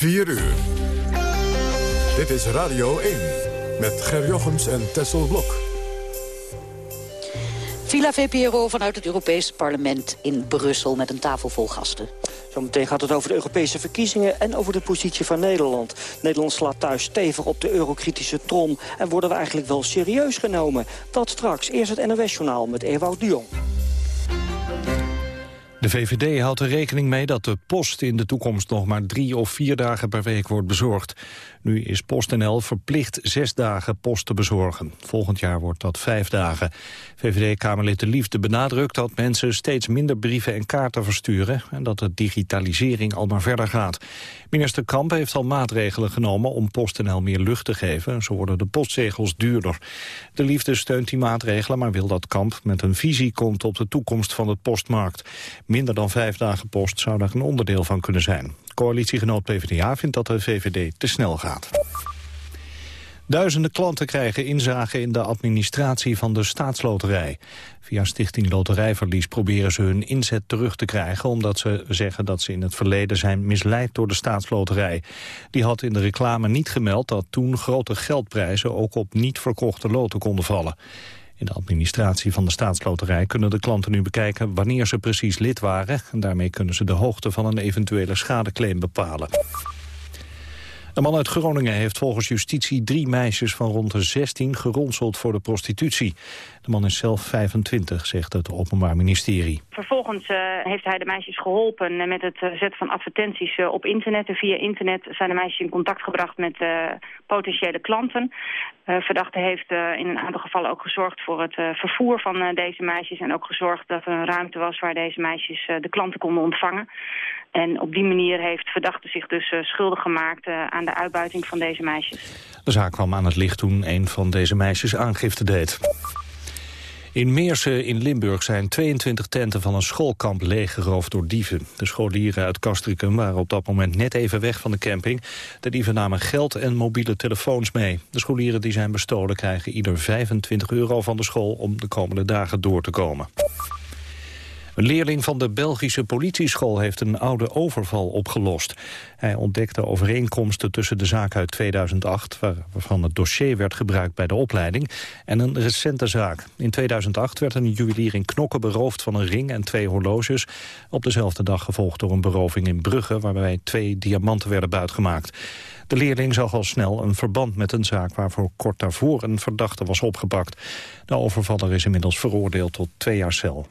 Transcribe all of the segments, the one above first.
4 uur. Dit is Radio 1 met Ger Jochems en Tessel Blok. Villa VPRO vanuit het Europese parlement in Brussel met een tafel vol gasten. Zometeen gaat het over de Europese verkiezingen en over de positie van Nederland. Nederland slaat thuis stevig op de eurokritische trom. En worden we eigenlijk wel serieus genomen? Dat straks. Eerst het NOS-journaal met Ewout Dion. De VVD houdt er rekening mee dat de post in de toekomst nog maar drie of vier dagen per week wordt bezorgd. Nu is PostNL verplicht zes dagen post te bezorgen. Volgend jaar wordt dat vijf dagen. VVD-Kamerlid De Liefde benadrukt dat mensen steeds minder brieven en kaarten versturen... en dat de digitalisering al maar verder gaat. Minister Kamp heeft al maatregelen genomen om PostNL meer lucht te geven. Zo worden de postzegels duurder. De Liefde steunt die maatregelen, maar wil dat Kamp met een visie komt... op de toekomst van het postmarkt. Minder dan vijf dagen post zou daar een onderdeel van kunnen zijn. Coalitiegenoot PvdA vindt dat de VVD te snel gaat. Duizenden klanten krijgen inzage in de administratie van de staatsloterij. Via Stichting Loterijverlies proberen ze hun inzet terug te krijgen... omdat ze zeggen dat ze in het verleden zijn misleid door de staatsloterij. Die had in de reclame niet gemeld dat toen grote geldprijzen... ook op niet verkochte loten konden vallen. In de administratie van de staatsloterij kunnen de klanten nu bekijken wanneer ze precies lid waren. En daarmee kunnen ze de hoogte van een eventuele schadeclaim bepalen. Een man uit Groningen heeft volgens justitie drie meisjes van rond de 16 geronseld voor de prostitutie. De man is zelf 25, zegt het Openbaar Ministerie. Vervolgens uh, heeft hij de meisjes geholpen met het uh, zetten van advertenties uh, op internet. En via internet zijn de meisjes in contact gebracht met potentiële klanten. verdachte heeft in een aantal gevallen ook gezorgd voor het vervoer van deze meisjes. En ook gezorgd dat er een ruimte was waar deze meisjes de klanten konden ontvangen. En op die manier heeft verdachte zich dus schuldig gemaakt aan de uitbuiting van deze meisjes. De zaak kwam aan het licht toen een van deze meisjes aangifte deed. In Meersen in Limburg zijn 22 tenten van een schoolkamp leeggeroofd door dieven. De scholieren uit Castricum waren op dat moment net even weg van de camping. De dieven namen geld en mobiele telefoons mee. De scholieren die zijn bestolen krijgen ieder 25 euro van de school om de komende dagen door te komen. Een leerling van de Belgische politieschool heeft een oude overval opgelost. Hij ontdekte overeenkomsten tussen de zaak uit 2008... waarvan het dossier werd gebruikt bij de opleiding... en een recente zaak. In 2008 werd een juwelier in Knokken beroofd van een ring en twee horloges... op dezelfde dag gevolgd door een beroving in Brugge... waarbij twee diamanten werden buitgemaakt. De leerling zag al snel een verband met een zaak... waarvoor kort daarvoor een verdachte was opgepakt. De overvaller is inmiddels veroordeeld tot twee jaar cel.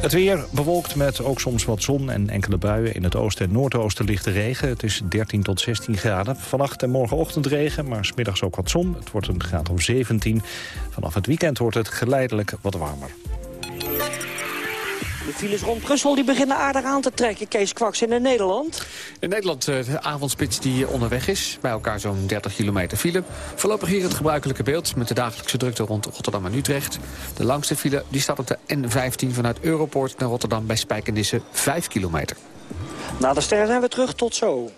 Het weer bewolkt met ook soms wat zon en enkele buien. In het oosten en noordoosten ligt de regen. Het is 13 tot 16 graden. Vannacht en morgenochtend regen, maar smiddags ook wat zon. Het wordt een graad of 17. Vanaf het weekend wordt het geleidelijk wat warmer. De files rond Brussel die beginnen aardig aan te trekken. Kees Kwaks in Nederland. In Nederland eh, de avondspits die onderweg is. Bij elkaar zo'n 30 kilometer file. Voorlopig hier het gebruikelijke beeld met de dagelijkse drukte rond Rotterdam en Utrecht. De langste file die staat op de N15 vanuit Europoort naar Rotterdam bij Spijkenisse 5 kilometer. Na de sterren zijn we terug. Tot zo.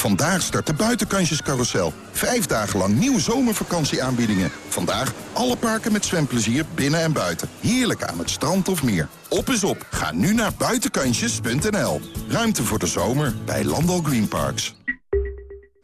Vandaag start de buitenkansjescarousel. Vijf dagen lang nieuwe zomervakantieaanbiedingen. Vandaag alle parken met zwemplezier binnen en buiten. Heerlijk aan het strand of meer. Op is op. Ga nu naar buitenkansjes.nl. Ruimte voor de zomer bij Landal Green Parks.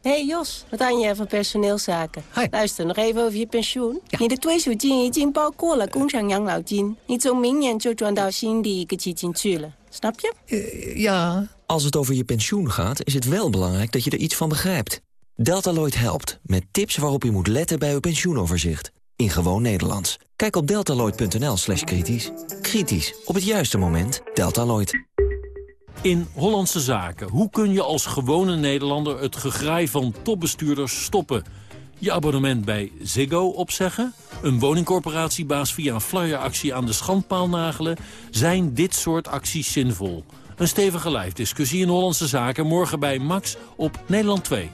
Hey Jos, wat aan je van personeelszaken? Hi. Luister nog even over je pensioen. Ja. 你的退休金已经包括了工厂养老金，你从明年就转到新的一个基金去了，snap je? Eh, ja. Als het over je pensioen gaat, is het wel belangrijk dat je er iets van begrijpt. Deltaloid helpt, met tips waarop je moet letten bij uw pensioenoverzicht. In gewoon Nederlands. Kijk op deltaloid.nl slash kritisch. Kritisch, op het juiste moment. Deltaloid. In Hollandse Zaken. Hoe kun je als gewone Nederlander het gegraai van topbestuurders stoppen? Je abonnement bij Ziggo opzeggen? Een woningcorporatiebaas via een flyeractie aan de schandpaal nagelen? Zijn dit soort acties zinvol? Een stevige lijfdiscussie in Hollandse Zaken morgen bij Max op Nederland 2.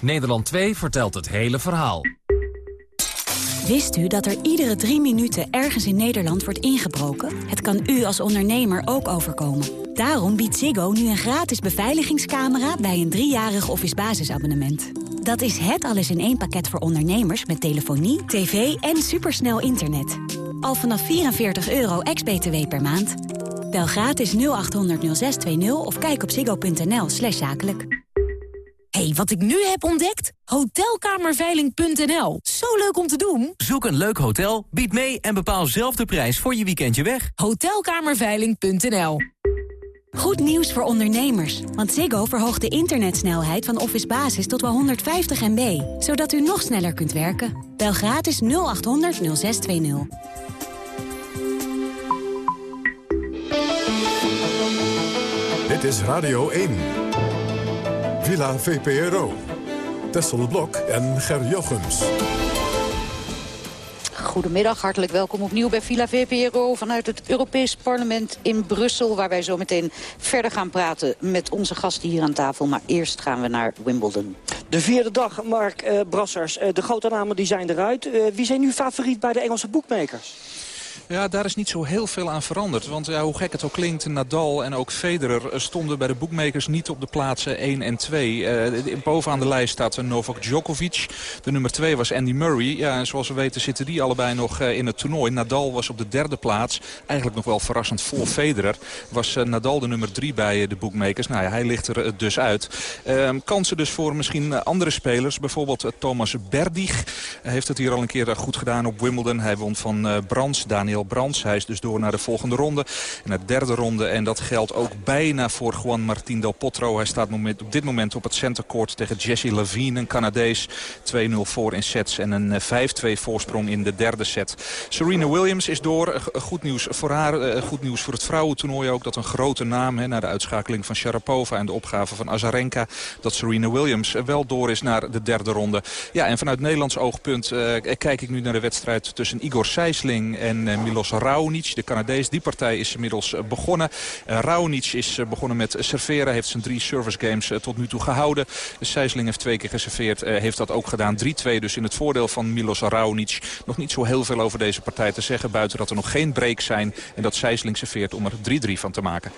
Nederland 2 vertelt het hele verhaal. Wist u dat er iedere drie minuten ergens in Nederland wordt ingebroken? Het kan u als ondernemer ook overkomen. Daarom biedt Ziggo nu een gratis beveiligingscamera bij een driejarig office basisabonnement. Dat is het alles in één pakket voor ondernemers met telefonie, tv en supersnel internet. Al vanaf 44 euro ex-BTW per maand. Bel gratis 0800 0620 of kijk op ziggo.nl slash zakelijk. hey, wat ik nu heb ontdekt? Hotelkamerveiling.nl. Zo leuk om te doen. Zoek een leuk hotel, bied mee en bepaal zelf de prijs voor je weekendje weg. Hotelkamerveiling.nl. Goed nieuws voor ondernemers, want Ziggo verhoogt de internetsnelheid van Office Basis tot wel 150 MB, zodat u nog sneller kunt werken. Bel gratis 0800 0620. Dit is Radio 1. Villa VPRO. Tessel Blok en Ger Jochems. Goedemiddag, hartelijk welkom opnieuw bij Villa VPRO vanuit het Europees Parlement in Brussel... waar wij zo meteen verder gaan praten met onze gasten hier aan tafel. Maar eerst gaan we naar Wimbledon. De vierde dag, Mark uh, Brassers. Uh, de grote namen die zijn eruit. Uh, wie zijn nu favoriet bij de Engelse boekmakers? Ja, daar is niet zo heel veel aan veranderd. Want ja, hoe gek het ook klinkt, Nadal en ook Federer stonden bij de boekmakers niet op de plaatsen 1 en 2. Uh, bovenaan de lijst staat Novak Djokovic. De nummer 2 was Andy Murray. Ja, en zoals we weten zitten die allebei nog in het toernooi. Nadal was op de derde plaats. Eigenlijk nog wel verrassend voor Federer. Was Nadal de nummer 3 bij de boekmakers. Nou ja, hij ligt er dus uit. Ehm, kansen dus voor misschien andere spelers. Bijvoorbeeld Thomas Berdig. Hij heeft het hier al een keer goed gedaan op Wimbledon. Hij won van Brands, Daniel Brands. Hij is dus door naar de volgende ronde. En de derde ronde. En dat geldt ook bijna voor Juan Martín del Potro. Hij staat op dit moment op het centercourt tegen Jesse Levine, een Canadees. 2-0 voor in sets en een 5-2 voorsprong in de derde set. Serena Williams is door. Goed nieuws voor haar. Goed nieuws voor het vrouwentoernooi ook. Dat een grote naam hè, na de uitschakeling van Sharapova en de opgave van Azarenka. Dat Serena Williams wel door is naar de derde ronde. Ja, en vanuit Nederlands oogpunt kijk ik nu naar de wedstrijd tussen Igor Sijsling en Milos Raonic, de Canadees. Die partij is inmiddels begonnen. Uh, Raonic is begonnen met serveren. Heeft zijn drie service games tot nu toe gehouden. De Sijsling heeft twee keer geserveerd. heeft dat ook gedaan. 3-2 dus in het voordeel van Milos Raonic. Nog niet zo heel veel over deze partij te zeggen. Buiten dat er nog geen breaks zijn. En dat Sijsling serveert om er 3-3 van te maken.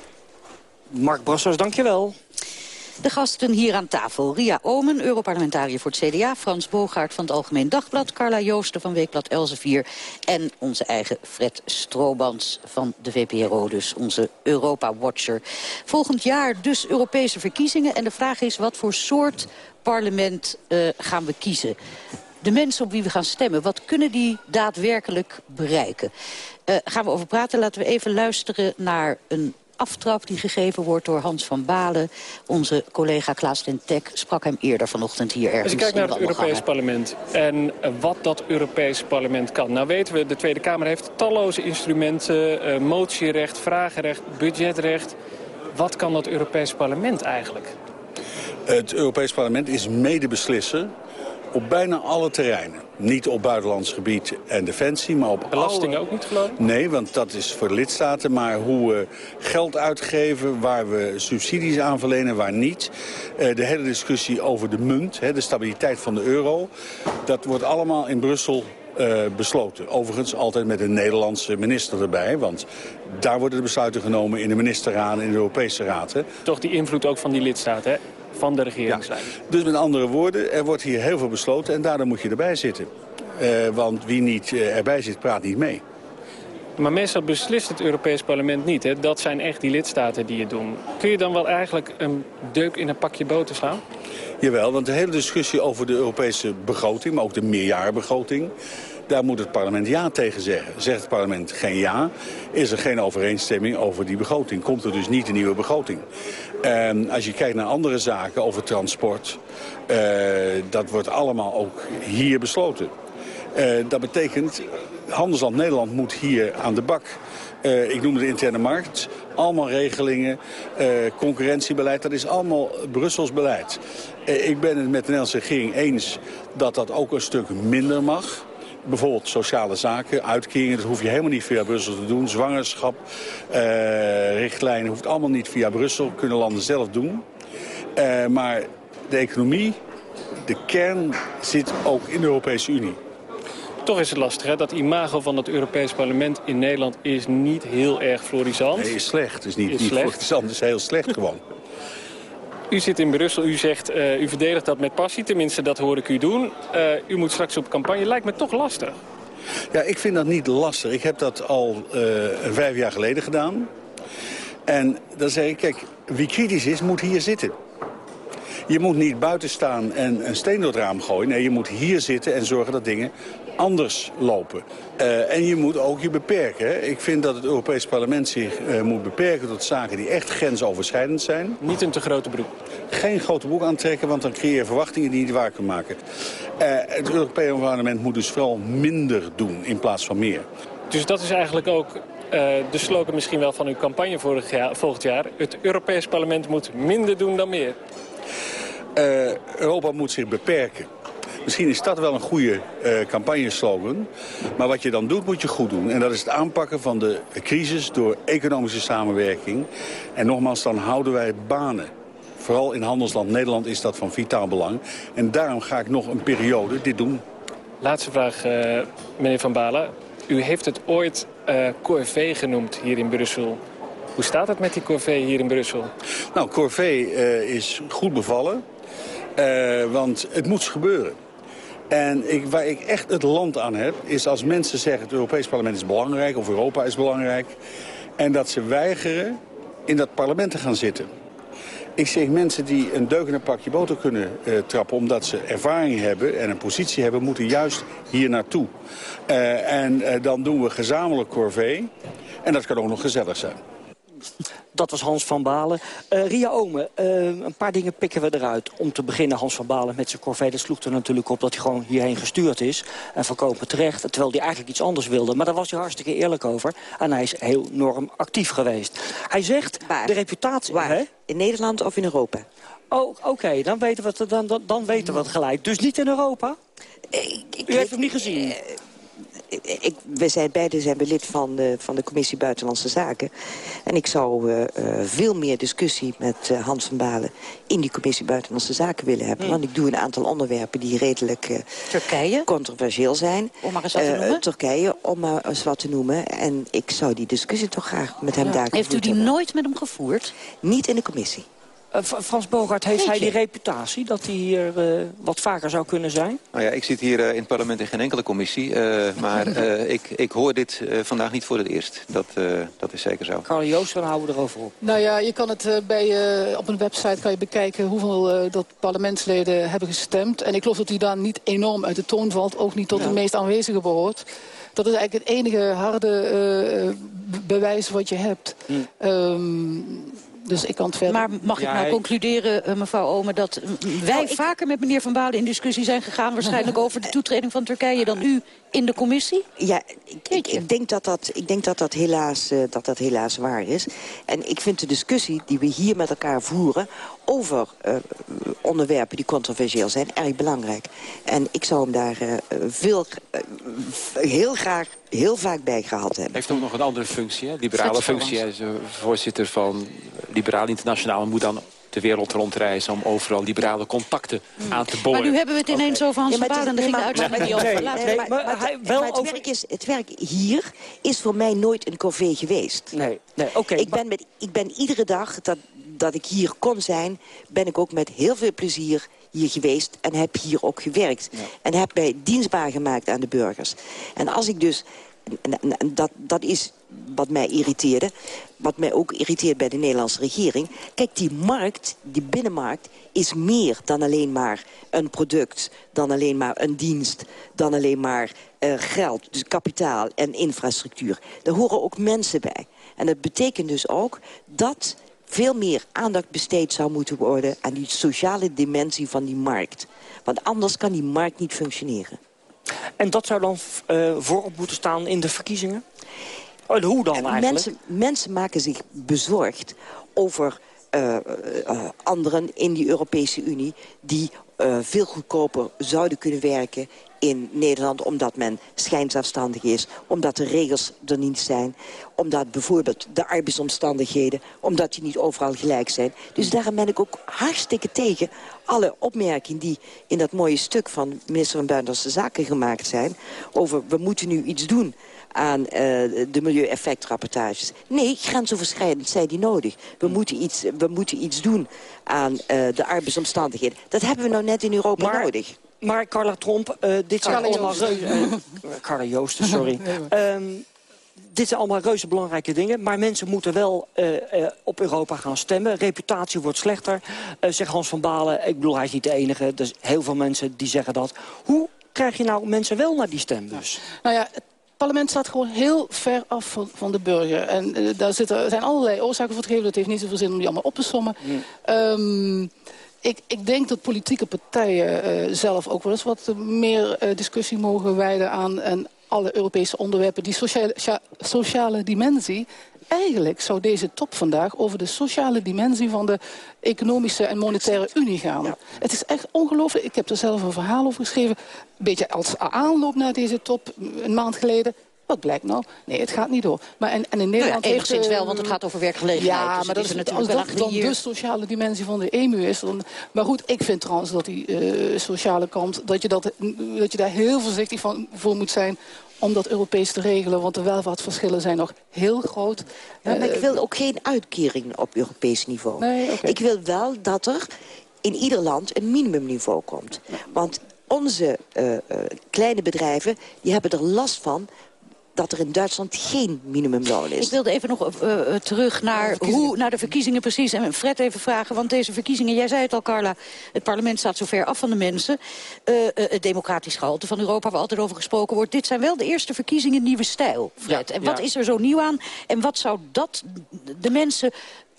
Mark Brassers, dankjewel. De gasten hier aan tafel. Ria Omen, Europarlementariër voor het CDA. Frans Bogaert van het Algemeen Dagblad. Carla Joosten van Weekblad Elsevier. En onze eigen Fred Stroobans van de VPRO, dus onze Europa-watcher. Volgend jaar dus Europese verkiezingen. En de vraag is, wat voor soort parlement uh, gaan we kiezen? De mensen op wie we gaan stemmen, wat kunnen die daadwerkelijk bereiken? Uh, gaan we over praten. Laten we even luisteren naar een aftrap die gegeven wordt door Hans van Balen. Onze collega Klaas den Tek sprak hem eerder vanochtend hier ergens Als je kijkt naar het Europees parlement en wat dat Europees parlement kan. Nou weten we, de Tweede Kamer heeft talloze instrumenten. Uh, motierecht, vragenrecht, budgetrecht. Wat kan dat Europees parlement eigenlijk? Het Europees parlement is medebeslissen op bijna alle terreinen. Niet op buitenlands gebied en defensie, maar op Belastingen ook niet geloof ik? Nee, want dat is voor de lidstaten. Maar hoe we geld uitgeven, waar we subsidies aan verlenen, waar niet. de hele discussie over de munt, de stabiliteit van de euro. Dat wordt allemaal in Brussel uh, besloten. Overigens altijd met een Nederlandse minister erbij. Want daar worden de besluiten genomen in de ministerraad en in de Europese raad. Hè. Toch die invloed ook van die lidstaten, hè? Van de regering zijn. Ja. Dus met andere woorden, er wordt hier heel veel besloten en daardoor moet je erbij zitten. Uh, want wie niet uh, erbij zit, praat niet mee. Maar meestal beslist het Europees Parlement niet. Hè? Dat zijn echt die lidstaten die het doen. Kun je dan wel eigenlijk een deuk in een pakje boter slaan? Jawel, want de hele discussie over de Europese begroting, maar ook de meerjarenbegroting... daar moet het parlement ja tegen zeggen. Zegt het parlement geen ja, is er geen overeenstemming over die begroting. Komt er dus niet een nieuwe begroting. En als je kijkt naar andere zaken over transport... Uh, dat wordt allemaal ook hier besloten. Uh, dat betekent, Handelsland Nederland moet hier aan de bak. Uh, ik noem de interne markt. Allemaal regelingen, concurrentiebeleid, dat is allemaal Brussels beleid. Ik ben het met de Nederlandse regering eens dat dat ook een stuk minder mag bijvoorbeeld sociale zaken, uitkeringen. Dat hoef je helemaal niet via Brussel te doen. Zwangerschap, uh, richtlijnen hoeft allemaal niet via Brussel. Kunnen landen zelf doen. Uh, maar de economie, de kern zit ook in de Europese Unie. Toch is het lastig, hè? Dat imago van het Europees Parlement in Nederland is niet heel erg florissant. Nee, is slecht. Het is niet, is niet slecht. florissant, is heel slecht gewoon. U zit in Brussel, u zegt, uh, u verdedigt dat met passie. Tenminste, dat hoor ik u doen. Uh, u moet straks op campagne. Lijkt me toch lastig. Ja, ik vind dat niet lastig. Ik heb dat al uh, vijf jaar geleden gedaan. En dan zeg ik, kijk, wie kritisch is, moet hier zitten. Je moet niet buiten staan en een steen door het raam gooien. Nee, je moet hier zitten en zorgen dat dingen anders lopen. Uh, en je moet ook je beperken. Ik vind dat het Europees Parlement zich uh, moet beperken tot zaken die echt grensoverschrijdend zijn. Niet een te grote broek. Geen grote broek aantrekken, want dan creëer je verwachtingen die je niet waar kan maken. Uh, het Europees Parlement moet dus vooral minder doen in plaats van meer. Dus dat is eigenlijk ook de slogan misschien wel van uw campagne vorig jaar, volgend jaar. Het Europees Parlement moet minder doen dan meer. Europa moet zich beperken. Misschien is dat wel een goede uh, campagneslogan. Maar wat je dan doet, moet je goed doen. En dat is het aanpakken van de crisis door economische samenwerking. En nogmaals, dan houden wij banen. Vooral in handelsland Nederland is dat van vitaal belang. En daarom ga ik nog een periode dit doen. Laatste vraag, uh, meneer Van Balen. U heeft het ooit uh, corvée genoemd hier in Brussel. Hoe staat het met die corvée hier in Brussel? Nou, corvée uh, is goed bevallen. Uh, want het moet gebeuren. En ik, waar ik echt het land aan heb, is als mensen zeggen... het Europees Parlement is belangrijk of Europa is belangrijk... en dat ze weigeren in dat parlement te gaan zitten. Ik zeg mensen die een een pakje boter kunnen uh, trappen... omdat ze ervaring hebben en een positie hebben... moeten juist hier naartoe. Uh, en uh, dan doen we gezamenlijk corvée. En dat kan ook nog gezellig zijn. Dat was Hans van Balen. Uh, Ria Omen, uh, een paar dingen pikken we eruit. Om te beginnen Hans van Balen met zijn corvée. Dat sloeg er natuurlijk op dat hij gewoon hierheen gestuurd is. En voorkomen terecht. Terwijl hij eigenlijk iets anders wilde. Maar daar was hij hartstikke eerlijk over. En hij is heel enorm actief geweest. Hij zegt, Waar? de reputatie... Waar? Hè? In Nederland of in Europa? Oh, oké. Okay. Dan weten we het dan, dan, dan weten we het gelijk. Dus niet in Europa? Ik, ik, U heeft hem niet gezien? Ik, we zijn beide zijn we lid van de, van de Commissie Buitenlandse Zaken. En ik zou uh, uh, veel meer discussie met uh, Hans van Balen... in die Commissie Buitenlandse Zaken willen hebben. Hmm. Want ik doe een aantal onderwerpen die redelijk Turkije? controversieel zijn. Om maar eens wat te noemen? Turkije, om maar eens wat te noemen. En ik zou die discussie toch graag met hem ja. daar Heeft u die hebben. nooit met hem gevoerd? Niet in de commissie. Uh, Frans Bogart, heeft hij die reputatie dat hij hier uh, wat vaker zou kunnen zijn? Nou ja, ik zit hier uh, in het parlement in geen enkele commissie. maar ik, ik hoor dit vandaag niet voor het eerst. Dat, dat is zeker zo. Carl Joost, dan houden we erover op. Nou ja, je kan het bij, op een website kan je bekijken hoeveel dat parlementsleden hebben gestemd. En ik geloof dat hij daar niet enorm uit de toon valt. Ook niet tot ja. de meest aanwezigen behoort. Dat is eigenlijk het enige harde bewijs wat je hebt. Dus ik kan het verder... Maar mag ik ja, nou concluderen, uh, mevrouw Omen... dat wij nou, ik... vaker met meneer Van Balen in discussie zijn gegaan... waarschijnlijk over de toetreding van Turkije dan u in de commissie? Ja, ik, ik, ik denk, dat dat, ik denk dat dat, helaas, uh, dat dat helaas waar is. En ik vind de discussie die we hier met elkaar voeren... over uh, onderwerpen die controversieel zijn, erg belangrijk. En ik zou hem daar uh, veel, heel graag heel vaak bij gehad hebben. Heeft ook nog een andere functie, hè? liberale functie. Hij is voorzitter van Liberaal Internationaal en moet dan de wereld rondreizen... om overal liberale contacten mm. aan te boren. Maar nu hebben we het ineens okay. over Hans van Balen en dan ging de niet over. Maar het, werk is, het werk hier is voor mij nooit een corvée geweest. Nee, nee oké. Okay, ik, ben met, ik ben iedere dag dat, dat ik hier kon zijn... ben ik ook met heel veel plezier hier geweest en heb hier ook gewerkt. Ja. En heb mij dienstbaar gemaakt aan de burgers. En als ik dus... Dat, dat is wat mij irriteerde. Wat mij ook irriteert bij de Nederlandse regering. Kijk, die markt, die binnenmarkt, is meer dan alleen maar een product. Dan alleen maar een dienst. Dan alleen maar uh, geld, dus kapitaal en infrastructuur. Daar horen ook mensen bij. En dat betekent dus ook dat veel meer aandacht besteed zou moeten worden... aan die sociale dimensie van die markt. Want anders kan die markt niet functioneren. En dat zou dan uh, voorop moeten staan in de verkiezingen? En hoe dan eigenlijk? Mensen, mensen maken zich bezorgd over uh, uh, anderen in die Europese Unie... die uh, veel goedkoper zouden kunnen werken in Nederland... omdat men schijnzelfstandig is, omdat de regels er niet zijn... omdat bijvoorbeeld de arbeidsomstandigheden, omdat die niet overal gelijk zijn. Dus daarom ben ik ook hartstikke tegen alle opmerkingen... die in dat mooie stuk van minister van Buitenlandse Zaken gemaakt zijn... over we moeten nu iets doen aan uh, de milieueffectrapportages. Nee, grensoverschrijdend zijn die nodig. We moeten iets, we moeten iets doen aan uh, de arbeidsomstandigheden. Dat hebben we nou net in Europa maar, nodig. Maar Carla Tromp, uh, dit zijn allemaal... Reuze- eh, Carla Joosten, sorry. Ehm, dit zijn allemaal reuze belangrijke dingen. Maar mensen moeten wel eh, eh, op Europa gaan stemmen. Reputatie wordt slechter. Eh zegt Hans van Balen, ik bedoel, hij is niet de enige. Er zijn heel veel mensen die zeggen dat. Hoe krijg je nou mensen wel naar die stembus? Nou ja, het parlement staat gewoon heel ver af van, van de burger. En eh, daar zitten, zijn allerlei oorzaken voor te geven. Het heeft niet zoveel zin om die allemaal op te sommen. Ehm, ik, ik denk dat politieke partijen eh, zelf ook wel eens wat meer eh, discussie mogen wijden aan... En alle Europese onderwerpen, die sociale, sociale dimensie. Eigenlijk zou deze top vandaag over de sociale dimensie van de economische en monetaire unie gaan. Het is echt ongelooflijk. Ik heb er zelf een verhaal over geschreven. Een beetje als aanloop naar deze top, een maand geleden. Wat blijkt nou? Nee, het gaat niet door. Maar en, en in Nederland Nou ja, enigszins heeft, eh, wel, want het gaat over werkgelegenheid. Ja, Dus maar dat is er als natuurlijk dat wel dan de sociale dimensie van de EMU is. Dan, maar goed, ik vind trouwens dat die eh, sociale kant... Dat je, dat, dat je daar heel voorzichtig van, voor moet zijn om dat Europees te regelen. Want de welvaartsverschillen zijn nog heel groot. Ja, maar ik Eh, wil ook geen uitkering op Europees niveau. Nee. Ik wil wel dat er in ieder land een minimumniveau komt. Want onze eh, eh, kleine bedrijven die hebben er last van dat er in Duitsland geen minimumloon is. Ik wilde even nog eh, eh, terug naar, hoe, naar de verkiezingen precies. En Fred even vragen, want deze verkiezingen... jij zei het al, Carla, het parlement staat zo ver af van de mensen. Eh, het democratisch gehalte van Europa, waar altijd over gesproken wordt. Dit zijn wel de eerste verkiezingen nieuwe stijl, Fred. Ja, en wat ja. is er zo nieuw aan? En wat zou dat de mensen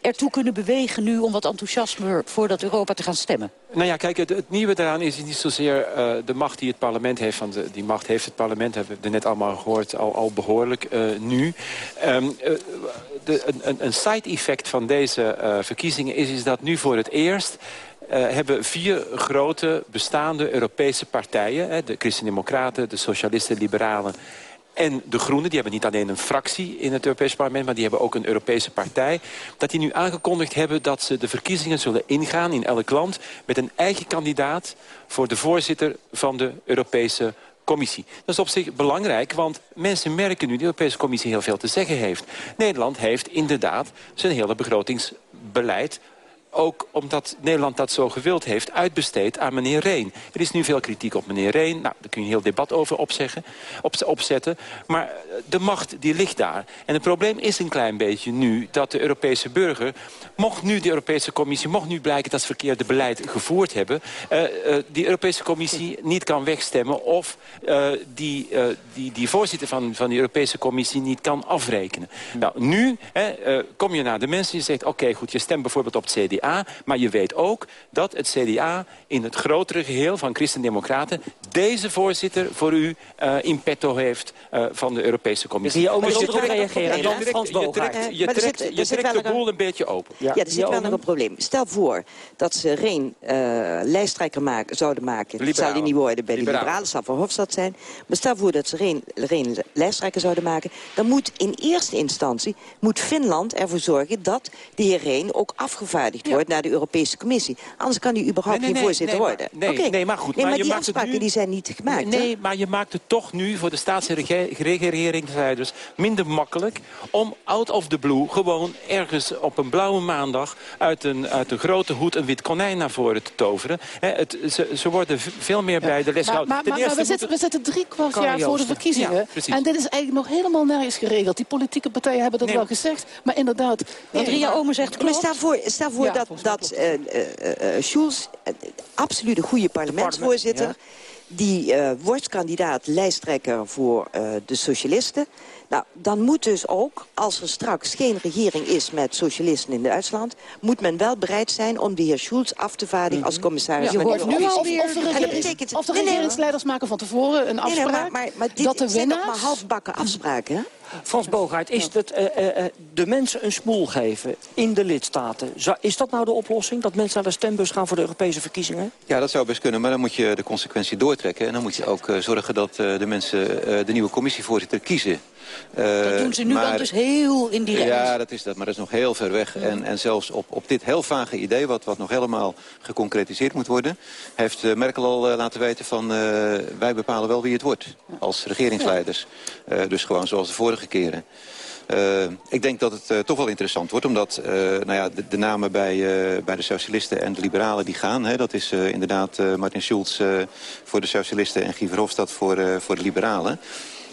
ertoe kunnen bewegen nu... om wat enthousiasmer voor dat Europa te gaan stemmen? Nou ja, kijk, het, nieuwe daaraan is niet zozeer eh, de macht die het parlement heeft. Want de, die macht heeft het parlement, hebben we net allemaal gehoord, al, al behoorlijk eh, nu. Ehm, eh, de, een- een, een side-effect van deze eh, verkiezingen is, is dat nu voor het eerst... eh, hebben vier grote bestaande Europese partijen... Hè, de Christen-Democraten, de Socialisten, Liberalen en de Groenen, die hebben niet alleen een fractie in het Europees Parlement... maar die hebben ook een Europese partij. Dat die nu aangekondigd hebben dat ze de verkiezingen zullen ingaan in elk land... met een eigen kandidaat voor de voorzitter van de Europese Commissie. Dat is op zich belangrijk, want mensen merken nu... dat de Europese Commissie heel veel te zeggen heeft. Nederland heeft inderdaad zijn hele begrotingsbeleid ook omdat Nederland dat zo gewild heeft, uitbesteed aan meneer Reen. Er is nu veel kritiek op meneer Reen. Nou, daar kun je een heel debat over opzeggen, op, opzetten. Maar eh, de macht, die ligt daar. En het probleem is een klein beetje nu dat de Europese burger... mocht nu de Europese Commissie, mocht nu blijken dat ze verkeerde beleid gevoerd hebben... eh, eh, die Europese Commissie niet kan wegstemmen... of die, die, die voorzitter van, van die Europese Commissie niet kan afrekenen. Nou, nu hè, kom je naar de mensen en je zegt... oké, goed, je stemt bijvoorbeeld op het CDA... maar je weet ook dat het CDA in het grotere geheel van Christen-Democraten... deze voorzitter voor u eh, in petto heeft eh, van de Europese Commissie. Zie je ook Dus eens je trekt- reageren, je dan Frans Je trekt, je trekt, zit- je zit trekt wel de boel een beetje open. Ja, er zit wel nog een probleem. Stel voor dat ze Reen eh, lijsttrekker maken, zouden maken. Dat zal hij Liberalen. niet worden bij de Liberalen. liberalen, zal voor Hofstad zijn. Maar stel voor dat ze Reen, Reen lijsttrekker zouden maken. Dan moet in eerste instantie moet Finland ervoor zorgen dat de heer Reen ook afgevaardigd wordt naar de Europese Commissie. Anders kan hij überhaupt Nee, nee, geen nee, voorzitter nee, worden. maar- nee, Oké. nee, maar goed, Nee, maar maar je die maakt het afspraken nu- die zijn niet gemaakt. Nee, maar je maakt het toch nu voor de staats- en rege- regeringsleiders minder makkelijk... om out of the blue gewoon ergens op een blauwe maandag... uit een, uit een grote hoed een wit konijn naar voren te toveren. Hè, het, ze, ze worden veel meer bij de les Maar, gehouden. maar, Ten maar, maar eerste we, zitten, we zitten drie kwart jaar voor de verkiezingen. Ja, en dit is eigenlijk nog helemaal nergens geregeld. Die politieke partijen hebben dat wel gezegd. Maar inderdaad... Wat Ria Omen zegt Maar klopt. stel voor, stel voor Ja, dat, dat eh eh, eh, Schulz, absoluut een goede parlementsvoorzitter... die eh, wordt kandidaat lijsttrekker voor eh, de socialisten. Nou, dan moet dus ook, als er straks geen regering is met socialisten in Duitsland... moet men wel bereid zijn om de heer Schulz af te vaardigen als commissaris. Ja, van je de hoort nu Europese alweer... Of, de En dat regerings- betekent- of de Nee, nee, regeringsleiders maken van tevoren een Nee, nee, afspraak... maar, maar, maar dit dat de zijn nog maar winnaars... halfbakken afspraken, hè? Frans Bogaert, is het eh, eh, eh, de mensen een smoel geven in de lidstaten? Zou- Is dat nou de oplossing? Dat mensen naar de stembus gaan voor de Europese verkiezingen? Ja, dat zou best kunnen, maar dan moet je de consequentie doortrekken. En dan moet je ook zorgen dat eh, de mensen eh, de nieuwe commissievoorzitter kiezen. Eh, Dat doen ze nu dan dus heel indirect. Ja, dat is dat, maar dat is nog heel ver weg. En, en zelfs op, op dit heel vage idee, wat, wat nog helemaal geconcretiseerd moet worden... heeft eh, Merkel al eh, laten weten van eh, wij bepalen wel wie het wordt als regeringsleiders. Eh, dus gewoon zoals de vorige keren. ik denk dat het toch wel interessant wordt, omdat nou ja, de, de namen bij, bij de socialisten en de liberalen die gaan. Hè, dat is inderdaad Martin Schulz voor de socialisten en Guy Verhofstadt voor, voor de liberalen.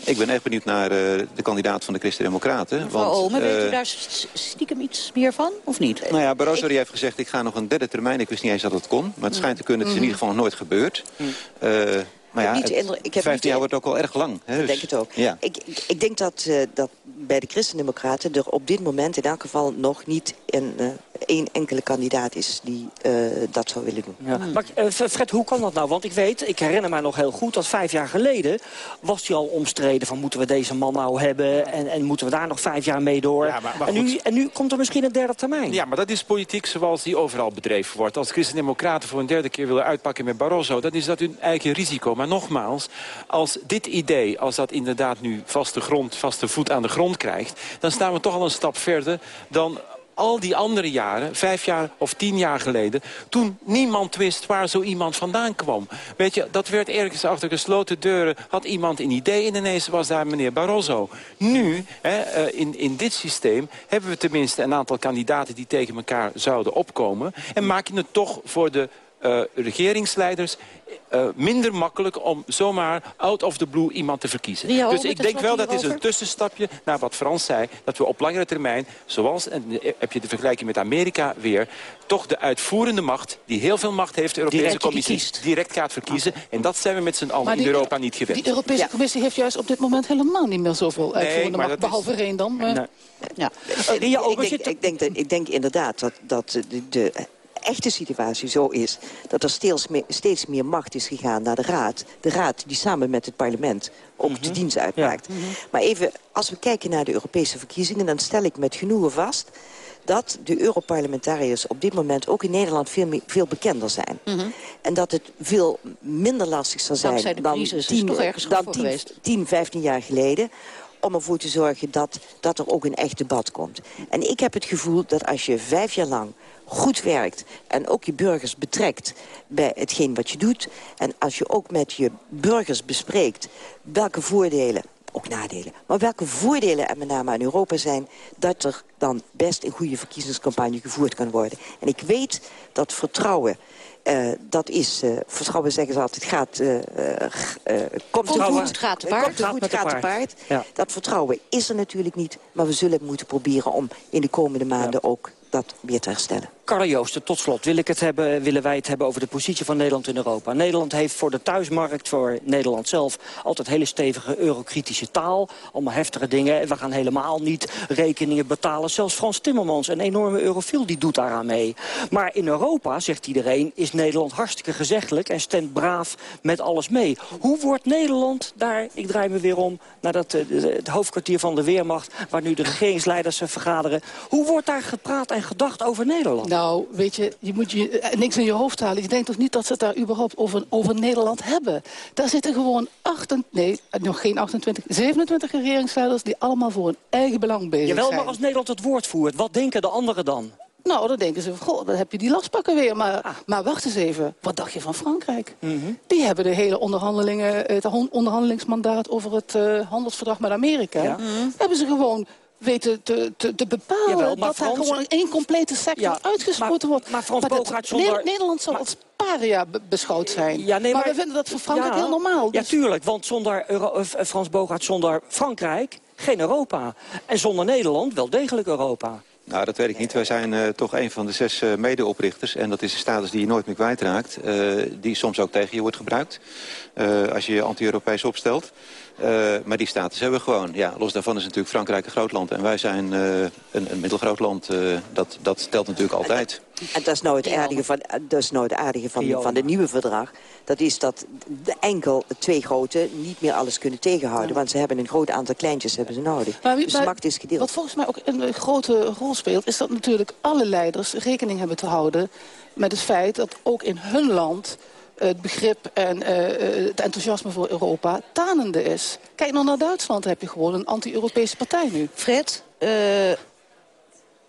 Ik ben echt benieuwd naar uh, de kandidaat van de Christen-Democraten. Mevrouw Ome, uh, weet u daar stiekem iets meer van, of niet? Nou ja, Barroso ik... die heeft gezegd, ik ga nog een derde termijn. Ik wist niet eens dat het kon. Maar het schijnt te kunnen, het is in ieder geval nog nooit gebeurd. Mm. Uh, maar ja, ik heb 15 jaar wordt ook al erg lang. Hè, dus, ik denk het ook. Ja. Ik, ik, ik denk dat, uh, dat bij de Christen-Democraten er op dit moment in elk geval nog niet een, uh, één enkele kandidaat is die uh, dat zou willen doen. Ja. Maar Fred, hoe kan dat nou? Want ik weet, ik herinner mij nog heel goed dat vijf jaar geleden was hij al omstreden van moeten we deze man nou hebben en, en moeten we daar nog vijf jaar mee door. Ja, maar, maar en, nu, en nu komt er misschien een derde termijn. Ja, maar dat is politiek zoals die overal bedreven wordt. Als Christen-Democraten voor een derde keer willen uitpakken met Barroso, dan is dat hun eigen risico. Maar nogmaals, als dit idee, als dat inderdaad nu vaste grond, vaste voet aan de grond krijgt... dan staan we toch al een stap verder dan al die andere jaren, vijf jaar of tien jaar geleden... toen niemand wist waar zo iemand vandaan kwam. Weet je, dat werd ergens achter gesloten deuren. Had iemand een idee en ineens was daar meneer Barroso. Nu, hè, eh, in, in dit systeem, hebben we tenminste een aantal kandidaten... die tegen elkaar zouden opkomen. En maak je het toch voor de uh, regeringsleiders uh, minder makkelijk om zomaar out of the blue iemand te verkiezen. Dus ik denk wel dat is een tussenstapje naar wat Frans zei. Dat we op langere termijn, zoals en heb je de vergelijking met Amerika weer... toch de uitvoerende macht, die heel veel macht heeft, de Europese direct Commissie, direct gaat verkiezen. En dat zijn we met z'n allen in Europa niet gewend. Die Europese ja. Commissie heeft juist op dit moment helemaal niet meer zoveel uitvoerende nee, macht. Behalve is... één dan. Maar... Nee. Ja. Uh, ik, denk, ik, denk, ik denk inderdaad dat, dat de, de echte situatie zo is... dat er steeds meer, steeds meer macht is gegaan naar de Raad. De Raad die samen met het parlement ook mm -hmm. de dienst uitmaakt. Ja. Mm -hmm. Maar even, als we kijken naar de Europese verkiezingen... dan stel ik met genoegen vast dat de Europarlementariërs op dit moment ook in Nederland veel, meer, veel bekender zijn. Mm -hmm. En dat het veel minder lastig zal zijn dan, tien, dan tien, 10, 15 jaar geleden om ervoor te zorgen dat, dat er ook een echt debat komt. En ik heb het gevoel dat als je vijf jaar lang goed werkt en ook je burgers betrekt bij hetgeen wat je doet... en als je ook met je burgers bespreekt welke voordelen ook nadelen. Maar welke voordelen er met name aan Europa zijn... dat er dan best een goede verkiezingscampagne gevoerd kan worden. En ik weet dat vertrouwen... Uh, dat is, uh, vertrouwen zeggen ze altijd, gaat, uh, komt goed, goed gaat te paard. Komt goed gaat te paard. Ja. Dat vertrouwen is er natuurlijk niet. Maar we zullen moeten proberen om in de komende maanden ja. ook dat weer te herstellen. Joosten, tot slot wil ik het hebben, willen wij het hebben over de positie van Nederland in Europa. Nederland heeft voor de thuismarkt, voor Nederland zelf... altijd hele stevige eurokritische taal. Allemaal heftige dingen. We gaan helemaal niet rekeningen betalen. Zelfs Frans Timmermans, een enorme eurofiel, die doet daaraan mee. Maar in Europa, zegt iedereen, is Nederland hartstikke gezeggelijk... en stemt braaf met alles mee. Hoe wordt Nederland daar, ik draai me weer om... naar dat, het hoofdkwartier van de Weermacht... waar nu de regeringsleiders vergaderen. Hoe wordt daar gepraat en gedacht over Nederland? Nou, weet je, je moet je uh, niks in je hoofd halen. Je denkt toch niet dat ze het daar überhaupt over, over Nederland hebben? Daar zitten gewoon 8, nee, nog geen 28, 27 regeringsleiders... die allemaal voor hun eigen belang bezig Jawel, zijn. maar als Nederland het woord voert, wat denken de anderen dan? Nou, dan denken ze, goh, dan heb je die lastpakken weer. Maar, ah. maar wacht eens even, wat dacht je van Frankrijk? Mm -hmm. Die hebben de hele onderhandelingen, het onderhandelingsmandaat over het uh, handelsverdrag met Amerika. Ja. Mm -hmm. Hebben ze gewoon weten te, te, te bepalen. Jawel, dat Frans... er gewoon één complete sector ja, uitgesloten wordt. Maar Frans Boogaard zonder... Nederland zal maar... als paria be beschouwd zijn. Ja, nee, maar, maar, we vinden dat voor Frankrijk ja, heel normaal. Dus... Ja, tuurlijk, want zonder Euro uh, Frans Boogaard, zonder Frankrijk geen Europa. En zonder Nederland wel degelijk Europa. Nou, dat weet ik niet. Wij zijn uh, toch een van de zes uh, medeoprichters. En dat is een status die je nooit meer kwijtraakt. Uh, die soms ook tegen je wordt gebruikt. als je je anti-Europees opstelt. Uh, maar die status hebben we gewoon. Ja, los daarvan is natuurlijk Frankrijk een groot land. En wij zijn uh, een, een, middelgroot land. Uh, dat, dat telt natuurlijk altijd. En dat is nou het aardige van, dat is nou het aardige van, van het nieuwe verdrag. Dat is dat de enkel twee grote niet meer alles kunnen tegenhouden. Ja. Want ze hebben een groot aantal kleintjes hebben ze nodig. Maar, dus de macht is gedeeld. Wat volgens mij ook een grote rol speelt... is dat natuurlijk alle leiders rekening hebben te houden... met het feit dat ook in hun land het begrip en uh, het enthousiasme voor Europa tanende is. Kijk nou naar Duitsland, heb je gewoon een anti-Europese partij nu. Fred, uh,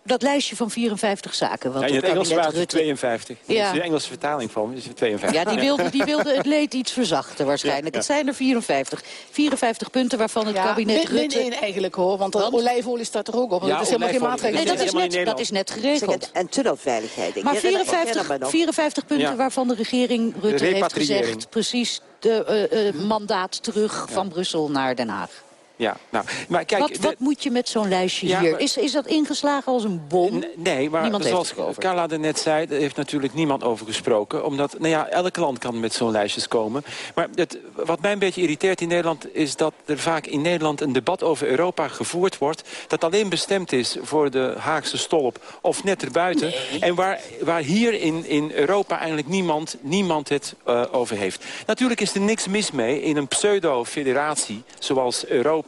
dat lijstje van 54 zaken. Wat Ja, in het Engels kabinet waren het Rutte... 52. Ja. Is de Engelse vertaling van, is het 52. Ja, die wilde, die wilde het leed iets verzachten waarschijnlijk. Ja, ja. Het zijn er 54. 54 punten waarvan het Ja, kabinet min, min Rutte... één eigenlijk hoor, want de olijfolie staat er ook op. Ja, dat is helemaal geen maatregel. Nee, dat is, net, dat is net geregeld. En tunnelveiligheid. Maar herinner- ik herinner 54, me nog. 54 punten Ja. waarvan de regering Rutte heeft gezegd... precies de eh, eh, mandaat terug van Brussel naar Den Haag. Ja, nou, maar kijk... wat, wat moet je met zo'n lijstje Ja, hier? maar- Is, is dat ingeslagen als een bom? Nee, maar Niemand zoals. Carla er net zei, daar heeft natuurlijk niemand over gesproken. Omdat, nou ja, elk land kan met zo'n lijstjes komen. Maar het, wat mij een beetje irriteert in Nederland... is dat er vaak in Nederland een debat over Europa gevoerd wordt... dat alleen bestemd is voor de Haagse stolp of net erbuiten. En waar, waar hier in, in Europa eigenlijk niemand, niemand het eh, over heeft. Natuurlijk is er niks mis mee in een pseudo-federatie zoals Europa...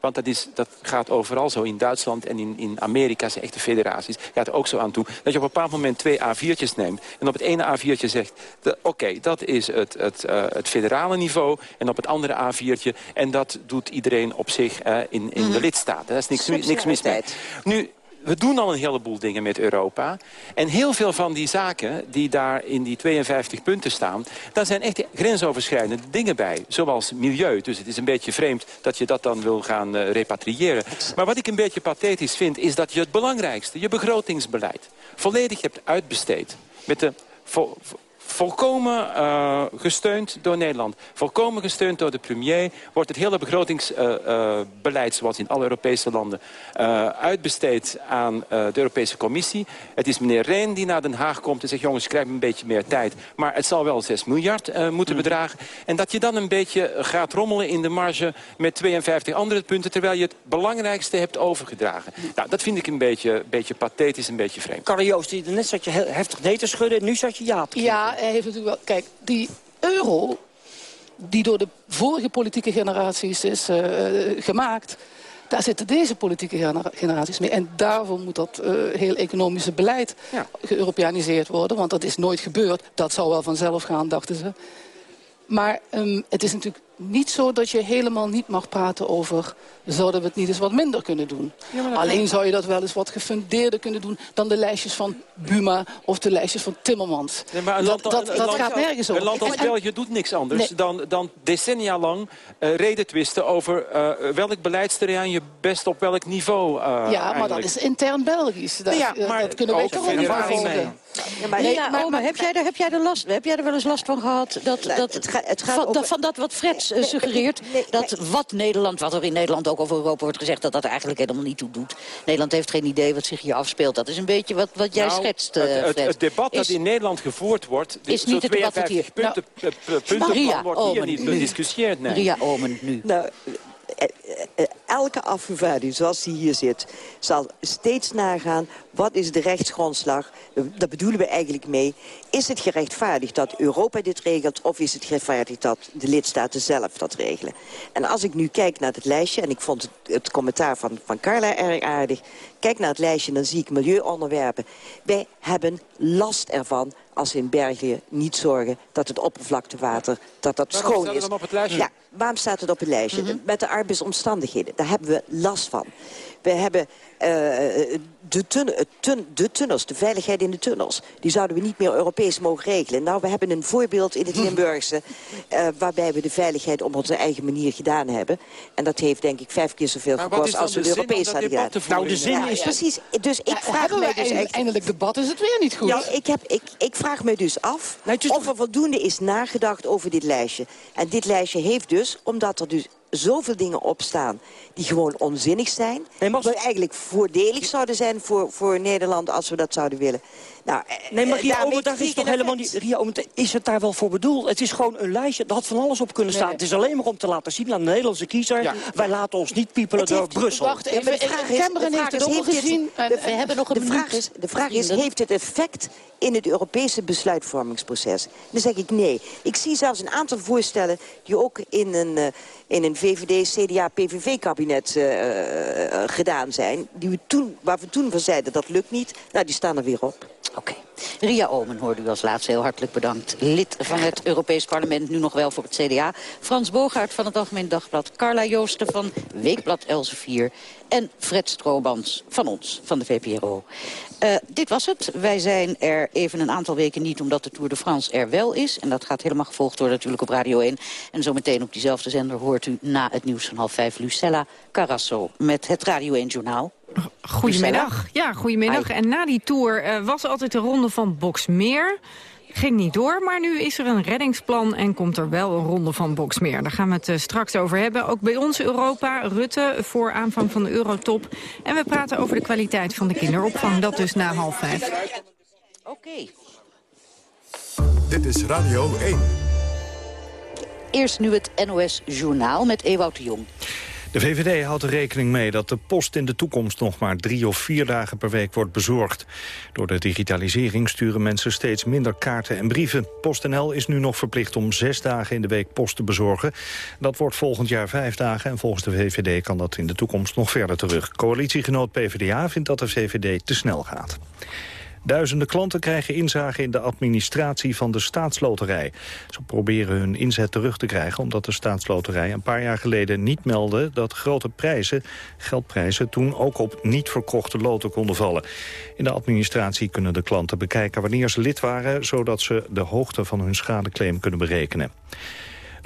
Want dat, is, dat gaat overal zo. In Duitsland en in, in Amerika zijn echte federaties. Gaat er ook zo aan toe. Dat je op een bepaald moment twee A4'tjes neemt. En op het ene A4'tje zegt... Oké, dat is het, het, eh, het federale niveau. En op het andere A4'tje. En dat doet iedereen op zich eh, in, in de lidstaten. Daar is niks, niks mis mee. Nu, we doen al een heleboel dingen met Europa. En heel veel van die zaken die daar in die 52 punten staan... daar zijn echt grensoverschrijdende dingen bij. Zoals milieu. Dus het is een beetje vreemd dat je dat dan wil gaan eh, repatriëren. Maar wat ik een beetje pathetisch vind... is dat je het belangrijkste, je begrotingsbeleid... volledig hebt uitbesteed. Met de volkomen eh, gesteund door Nederland. Volkomen gesteund door de premier. Wordt het hele begrotingsbeleid, zoals in alle Europese landen... eh, uitbesteed aan eh, de Europese Commissie. Het is meneer Rehn die naar Den Haag komt en zegt... jongens, ik krijg een beetje meer tijd. Maar het zal wel 6 miljard eh, moeten bedragen. En dat je dan een beetje gaat rommelen in de marge... met 52 andere punten... terwijl je het belangrijkste hebt overgedragen. Nou, dat vind ik een beetje, beetje pathetisch, een beetje vreemd. Carrie Joost, die- net zat je heftig nee te schudden. Nu zat je ja te. Ja, hij heeft natuurlijk wel... Kijk, die euro die door de vorige politieke generaties is eh, eh, gemaakt... daar zitten deze politieke genera- generaties mee. En daarvoor moet dat eh, heel economische beleid geëuropeaniseerd worden. Want dat is nooit gebeurd. Dat zou wel vanzelf gaan, dachten ze. Maar ehm, het is natuurlijk niet zo dat je helemaal niet mag praten over... zouden we het niet eens wat minder kunnen doen. Alleen zou je dat wel eens wat gefundeerder kunnen doen... dan de lijstjes van Buma of de lijstjes van Timmermans. Nee, maar een dat land, dat, een dat land- gaat nergens over. Een land als En- België doet niks anders Nee. dan, dan decennia lang eh reden twisten over eh, welk beleidsterrein je best op welk niveau eh, ja, maar dat is intern Belgisch. Dat, Ja, maar dat kunnen wij ook ook niet. Ja, maar, Nee, maar, maar heb, jij er, heb, jij er last, heb jij er wel eens last van gehad? Dat, dat, het ga- het gaat van, over- dat, van dat wat Fred eh, suggereert. nee, nee, dat wat Nederland, wat er in Nederland ook over Europa wordt gezegd... dat dat eigenlijk helemaal niet toe doet. Nederland heeft geen idee wat zich hier afspeelt. Dat is een beetje wat, wat jij Nou, schetst, eh, het, het, Fred. het debat dat in Nederland gevoerd wordt... Is niet het debat dat 52 hier- punten, eh, eh, puntenplan Ria wordt hier Omen niet nu. bediscussieerd. Nee. Ria Omen nu. Nou, elke afgevaardigde zoals die hier zit... zal steeds nagaan wat is de rechtsgrondslag. Daar bedoelen we eigenlijk mee. Is het gerechtvaardigd dat Europa dit regelt... of is het gerechtvaardigd dat de lidstaten zelf dat regelen? En als ik nu kijk naar het lijstje... en ik vond het, het commentaar van, van Carla erg aardig... kijk naar het lijstje, dan zie ik milieuonderwerpen. Wij hebben last ervan als we in België niet zorgen... dat het oppervlaktewater dat dat Waarom schoon staat is. het dan op het lijstje? Ja, waarom staat het op het lijstje? Met de arbeidsomstandigheden, daar hebben we last van. We hebben eh, de, tun het tun- de tunnels, de veiligheid in de tunnels. Die zouden we niet meer Europees mogen regelen. Nou, we hebben een voorbeeld in het Limburgse... eh, waarbij we de veiligheid op onze eigen manier gedaan hebben. En dat heeft denk ik vijf keer zoveel gekost als we de Europees hadden gedaan. te voeren Nou, de in zin is precies... Dus ik vraag we dus eindelijk, echt... eindelijk debat, is het weer niet goed. Ja, ik, heb, ik, ik vraag me dus af of er voldoende is nagedacht over dit lijstje. En dit lijstje heeft dus, omdat er dus zoveel dingen op staan die gewoon onzinnig zijn... die eigenlijk voordelig zouden zijn voor, voor Nederland als we dat zouden willen. Nou, eh, Nee, maar eh, Ria daar is toch helemaal niet... Ria is het daar wel voor bedoeld? Het is gewoon een lijstje, er had van alles op kunnen staan. Nee. Het is alleen maar om te laten zien aan de Nederlandse kiezer... wij laten ons niet piepelen Het door heeft- Brussel. Wacht even, maar de vraag is, Cameron de heeft vraag het ook gezien. En, de- we hebben nog een de vraag is, de vraag is, heeft het effect in het Europese besluitvormingsproces? Dan zeg ik nee. Ik zie zelfs een aantal voorstellen die ook in een, eh, in een VVD, CDA, PVV-kabinet eh, eh, gedaan zijn. Die we toen, waar we toen van zeiden dat lukt niet. Nou, die staan er weer op. Oké. Ria Omen hoorde u als laatste heel hartelijk bedankt. Lid van het Europees Parlement, nu nog wel voor het CDA. Frans Bogaert van het Algemeen Dagblad. Carla Joosten van Weekblad Elsevier. En Fred Stroobans van ons, van de VPRO. Eh, dit was het. Wij zijn er even een aantal weken niet omdat de Tour de France er wel is. En dat gaat helemaal gevolgd worden natuurlijk op Radio 1. En zometeen op diezelfde zender hoort u na het nieuws van half vijf Lucella Carrasso met het Radio 1 Journaal. Goedemiddag. Ja, goedemiddag. En na die tour uh, was altijd de ronde van Boxmeer. Ging niet door, maar nu is er een reddingsplan en komt er wel een ronde van Boxmeer. Daar gaan we het uh, straks over hebben. Ook bij ons Europa, Rutte, voor aanvang van de Eurotop. En we praten over de kwaliteit van de kinderopvang. Dat dus na half vijf. Oké. Dit is Radio 1. Eerst nu het NOS Journaal met Ewout de Jong. De VVD houdt er rekening mee dat de post in de toekomst nog maar drie of vier dagen per week wordt bezorgd. Door de digitalisering sturen mensen steeds minder kaarten en brieven. PostNL is nu nog verplicht om zes dagen in de week post te bezorgen. Dat wordt volgend jaar vijf dagen en volgens de VVD kan dat in de toekomst nog verder terug. Coalitiegenoot PvdA vindt dat de VVD te snel gaat. Duizenden klanten krijgen inzage in de administratie van de staatsloterij. Ze proberen hun inzet terug te krijgen omdat de staatsloterij een paar jaar geleden niet meldde dat grote prijzen, geldprijzen, toen ook op niet verkochte loten konden vallen. In de administratie kunnen de klanten bekijken wanneer ze lid waren, zodat ze de hoogte van hun schadeclaim kunnen berekenen.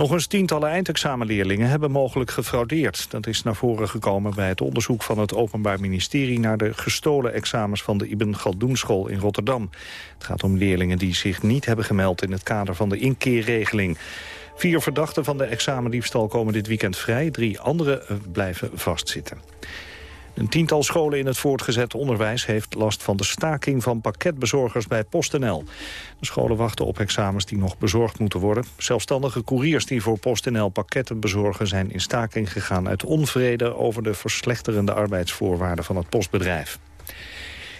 Nog eens tientallen eindexamenleerlingen hebben mogelijk gefraudeerd. Dat is naar voren gekomen bij het onderzoek van het Openbaar Ministerie... naar de gestolen examens van de Ibn Galdoenschool in Rotterdam. Het gaat om leerlingen die zich niet hebben gemeld... in het kader van de inkeerregeling. Vier verdachten van de examendiefstal komen dit weekend vrij. Drie anderen eh, blijven vastzitten. Een tiental scholen in het voortgezet onderwijs heeft last van de staking van pakketbezorgers bij PostNL. De scholen wachten op examens die nog bezorgd moeten worden. Zelfstandige couriers die voor PostNL pakketten bezorgen zijn in staking gegaan uit onvrede over de verslechterende arbeidsvoorwaarden van het postbedrijf.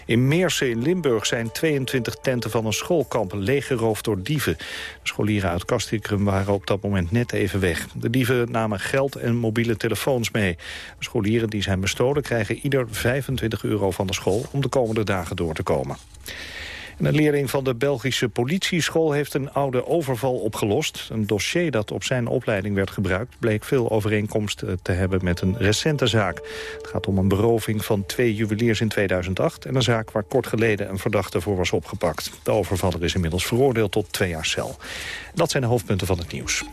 In Meersen in Limburg zijn 22 tenten van een schoolkamp leeggeroofd door dieven. De scholieren uit Castricum waren op dat moment net even weg. De dieven namen geld en mobiele telefoons mee. De scholieren die zijn bestolen krijgen ieder 25 euro van de school... om de komende dagen door te komen een leerling van de Belgische politieschool heeft een oude overval opgelost. Een dossier dat op zijn opleiding werd gebruikt... bleek veel overeenkomst te hebben met een recente zaak. Het gaat om een beroving van twee juweliers in 2008... en een zaak waar kort geleden een verdachte voor was opgepakt. De overvaller is inmiddels veroordeeld tot twee jaar cel. Dat zijn de hoofdpunten van het nieuws.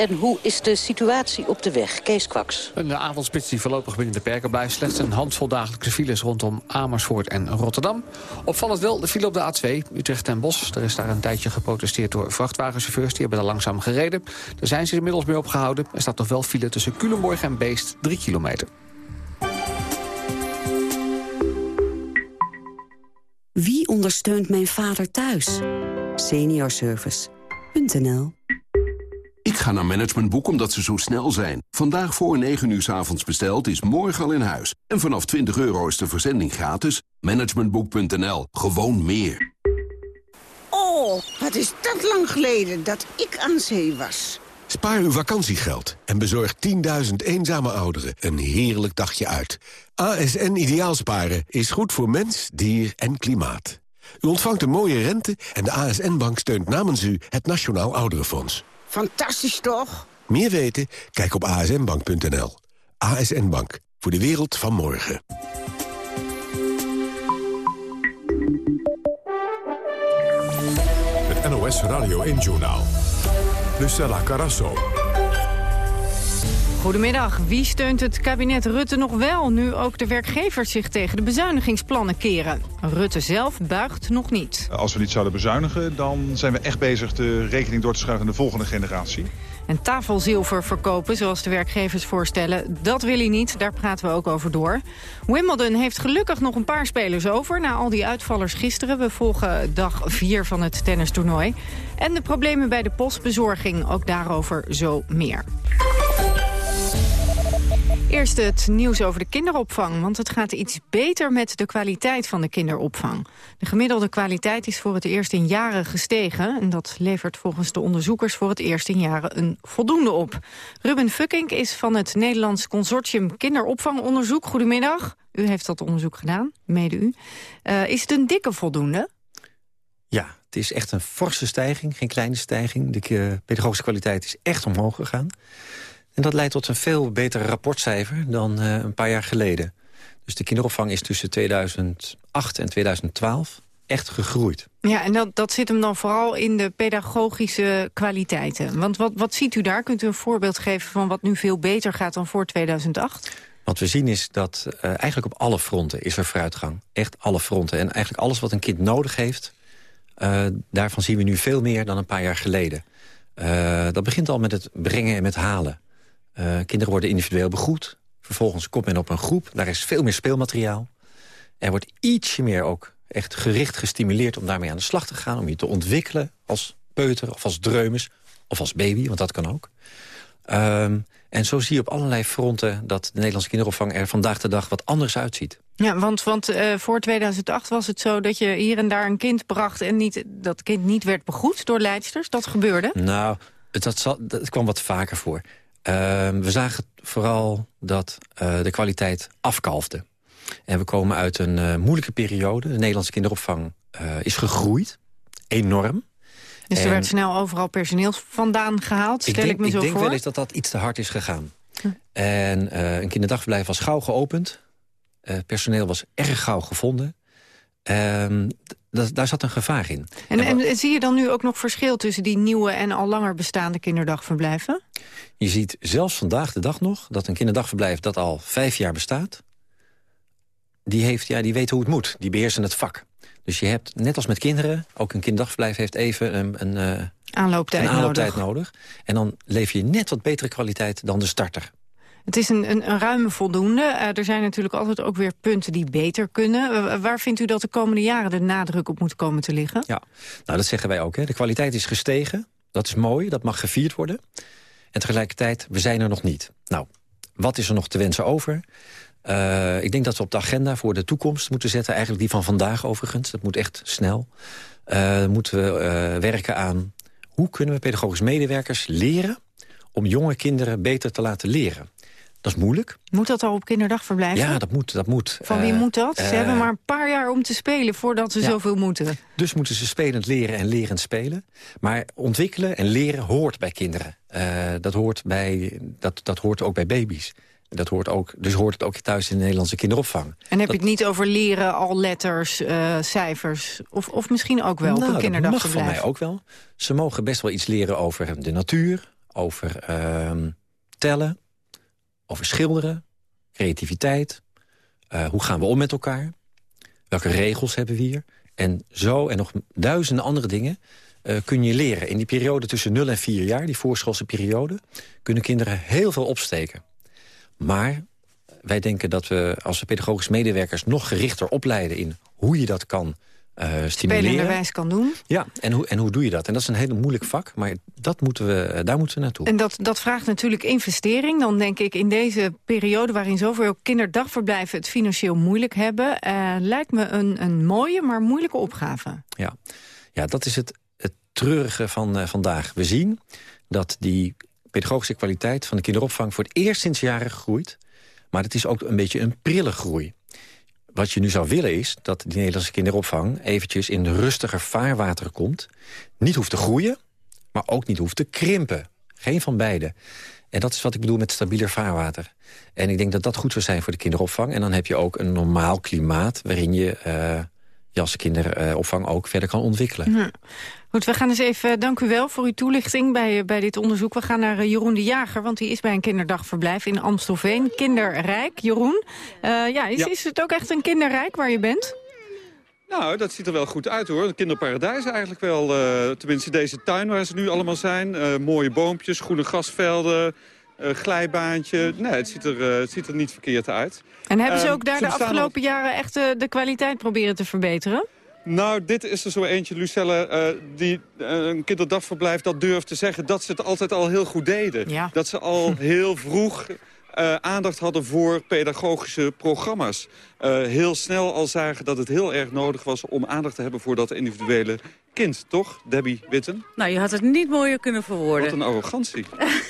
En hoe is de situatie op de weg? Kees Kwaks. Een avondspits die voorlopig binnen de perken blijft. Slechts een handvol dagelijkse files rondom Amersfoort en Rotterdam. Opvallend wel de file op de A2, Utrecht en Bos. Er is daar een tijdje geprotesteerd door vrachtwagenchauffeurs. Die hebben er langzaam gereden. Daar zijn ze inmiddels mee opgehouden. Er staat nog wel file tussen Culemborg en Beest, 3 kilometer. Wie ondersteunt mijn vader thuis? Seniorservice.nl ik ga naar Managementboek omdat ze zo snel zijn. Vandaag voor 9 uur s avonds besteld is morgen al in huis. En vanaf 20 euro is de verzending gratis. Managementboek.nl. Gewoon meer. Oh, wat is dat lang geleden dat ik aan zee was. Spaar uw vakantiegeld en bezorg 10.000 eenzame ouderen een heerlijk dagje uit. ASN Ideaalsparen is goed voor mens, dier en klimaat. U ontvangt een mooie rente en de ASN-bank steunt namens u het Nationaal Ouderenfonds. Fantastisch toch? Meer weten? Kijk op asnbank.nl. ASN Bank, voor de wereld van morgen. Het NOS Radio 1-journaal. Lucella Carasso. Goedemiddag. Wie steunt het kabinet Rutte nog wel... nu ook de werkgevers zich tegen de bezuinigingsplannen keren? Rutte zelf buigt nog niet. Als we niet zouden bezuinigen, dan zijn we echt bezig... de rekening door te schuiven aan de volgende generatie. En tafelzilver verkopen, zoals de werkgevers voorstellen, dat wil hij niet. Daar praten we ook over door. Wimbledon heeft gelukkig nog een paar spelers over... na al die uitvallers gisteren. We volgen dag 4 van het tennistoernooi. En de problemen bij de postbezorging, ook daarover zo meer. Eerst het nieuws over de kinderopvang, want het gaat iets beter met de kwaliteit van de kinderopvang. De gemiddelde kwaliteit is voor het eerst in jaren gestegen en dat levert volgens de onderzoekers voor het eerst in jaren een voldoende op. Ruben Fuckink is van het Nederlands Consortium Kinderopvangonderzoek. Goedemiddag. U heeft dat onderzoek gedaan, mede u. Uh, is het een dikke voldoende? Ja, het is echt een forse stijging, geen kleine stijging. De pedagogische kwaliteit is echt omhoog gegaan. En dat leidt tot een veel beter rapportcijfer dan uh, een paar jaar geleden. Dus de kinderopvang is tussen 2008 en 2012 echt gegroeid. Ja, en dat, dat zit hem dan vooral in de pedagogische kwaliteiten. Want wat, wat ziet u daar? Kunt u een voorbeeld geven van wat nu veel beter gaat dan voor 2008? Wat we zien is dat uh, eigenlijk op alle fronten is er vooruitgang. Echt alle fronten. En eigenlijk alles wat een kind nodig heeft... Uh, daarvan zien we nu veel meer dan een paar jaar geleden. Uh, dat begint al met het brengen en met halen. Kinderen worden individueel begroet. Vervolgens komt men op een groep. Daar is veel meer speelmateriaal. Er wordt ietsje meer ook echt gericht gestimuleerd om daarmee aan de slag te gaan... om je te ontwikkelen als peuter of als dreumes of als baby, want dat kan ook. Um, en zo zie je op allerlei fronten dat de Nederlandse kinderopvang er vandaag de dag wat anders uitziet. Ja, want, want uh, voor 2008 was het zo dat je hier en daar een kind bracht... en niet, dat kind niet werd begroet door leidsters. Dat gebeurde? Nou, het, dat, zat, dat kwam wat vaker voor. Uh, we zagen vooral dat uh, de kwaliteit afkalfde. En we komen uit een uh, moeilijke periode. De Nederlandse kinderopvang is gegroeid. Enorm. Dus er werd snel overal personeel vandaan gehaald, stel ik, denk, me zo voor? Ik denk wel eens dat dat iets te hard is gegaan. Hm. En uh, een kinderdagverblijf was gauw geopend. Uh, personeel was erg gauw gevonden. Uh, daar zat een gevaar in. En, en, en, zie je dan nu ook nog verschil tussen die nieuwe en al langer bestaande kinderdagverblijven? Je ziet zelfs vandaag de dag nog dat een kinderdagverblijf dat al vijf jaar bestaat... die, heeft, ja, die weet hoe het moet, die beheersen het vak. Dus je hebt, net als met kinderen, ook een kinderdagverblijf heeft even een, een, uh, aanlooptijd, een aanlooptijd nodig. nodig. En dan lever je net wat betere kwaliteit dan de starter. Het is een, een, een ruime voldoende. Uh, er zijn natuurlijk altijd ook weer punten die beter kunnen. Uh, waar vindt u dat de komende jaren de nadruk op moet komen te liggen? Ja, nou dat zeggen wij ook. Hè. De kwaliteit is gestegen. Dat is mooi, dat mag gevierd worden. En tegelijkertijd, we zijn er nog niet. Nou, wat is er nog te wensen over? Uh, ik denk dat we op de agenda voor de toekomst moeten zetten. Eigenlijk die van vandaag overigens. Dat moet echt snel. Moeten we werken aan hoe kunnen we pedagogisch medewerkers leren... om jonge kinderen beter te laten leren. Dat is moeilijk. Moet dat al op kinderdagverblijf? Ja, dat moet. Dat moet. Van wie moet dat? Ze hebben maar een paar jaar om te spelen voordat ze ja. zoveel moeten. Dus moeten ze spelend leren en lerend spelen. Maar ontwikkelen en leren hoort bij kinderen. dat, hoort bij, dat, dat hoort ook bij baby's. Dat hoort ook, dus hoort het ook thuis in de Nederlandse kinderopvang. En heb dat... je het niet over leren, al letters, uh, cijfers? Of, of misschien ook wel nou, op een kinderdagverblijf? dat mag van mij ook wel. Ze mogen best wel iets leren over de natuur, over uh, tellen, over schilderen, creativiteit. Uh, hoe gaan we om met elkaar? Welke regels hebben we hier? En zo en nog duizenden andere dingen uh, kun je leren. In die periode tussen 0 en 4 jaar, die voorschoolse periode... kunnen kinderen heel veel opsteken. Maar wij denken dat we als pedagogisch medewerkers... nog gerichter opleiden in hoe je dat kan. Spelenderwijs kan doen. Ja, en hoe, en hoe doe je dat? En dat is een heel moeilijk vak, maar dat moeten we, daar moeten we naartoe. En dat, dat vraagt natuurlijk investering. Dan denk ik in deze periode waarin zoveel kinderdagverblijven... het financieel moeilijk hebben... Uh, lijkt me een, een mooie, maar moeilijke opgave. Ja, ja dat is het, het treurige van uh, vandaag. We zien dat die pedagogische kwaliteit van de kinderopvang... voor het eerst sinds jaren gegroeid. Maar het is ook een beetje een prille groei. Wat je nu zou willen is dat die Nederlandse kinderopvang... eventjes in rustiger vaarwater komt. Niet hoeft te groeien, maar ook niet hoeft te krimpen. Geen van beide. En dat is wat ik bedoel met stabieler vaarwater. En ik denk dat dat goed zou zijn voor de kinderopvang. En dan heb je ook een normaal klimaat... waarin je uh, je als kinderopvang ook verder kan ontwikkelen. Ja. Goed, we gaan eens even, dank u wel voor uw toelichting bij, bij dit onderzoek. We gaan naar uh, Jeroen de Jager, want die is bij een kinderdagverblijf in Amstelveen. Kinderrijk, Jeroen. Uh, ja, is, ja. is het ook echt een kinderrijk waar je bent? Nou, dat ziet er wel goed uit hoor. Een kinderparadijs eigenlijk wel. Uh, tenminste deze tuin waar ze nu allemaal zijn. Uh, mooie boompjes, groene grasvelden, glijbaantje. Nee, het ziet, er, het ziet er niet verkeerd uit. En hebben ze ook daar ze de afgelopen jaren echt de kwaliteit proberen te verbeteren? Nou, dit is er zo eentje, Lucelle, uh, die uh, een kinderdagverblijf dat durft te zeggen... dat ze het altijd al heel goed deden. Ja. Dat ze al heel vroeg uh, aandacht hadden voor pedagogische programma's. heel snel al zagen dat het heel erg nodig was om aandacht te hebben... voor dat individuele kind, toch, Debbie Witten? Nou, je had het niet mooier kunnen verwoorden. Wat een arrogantie.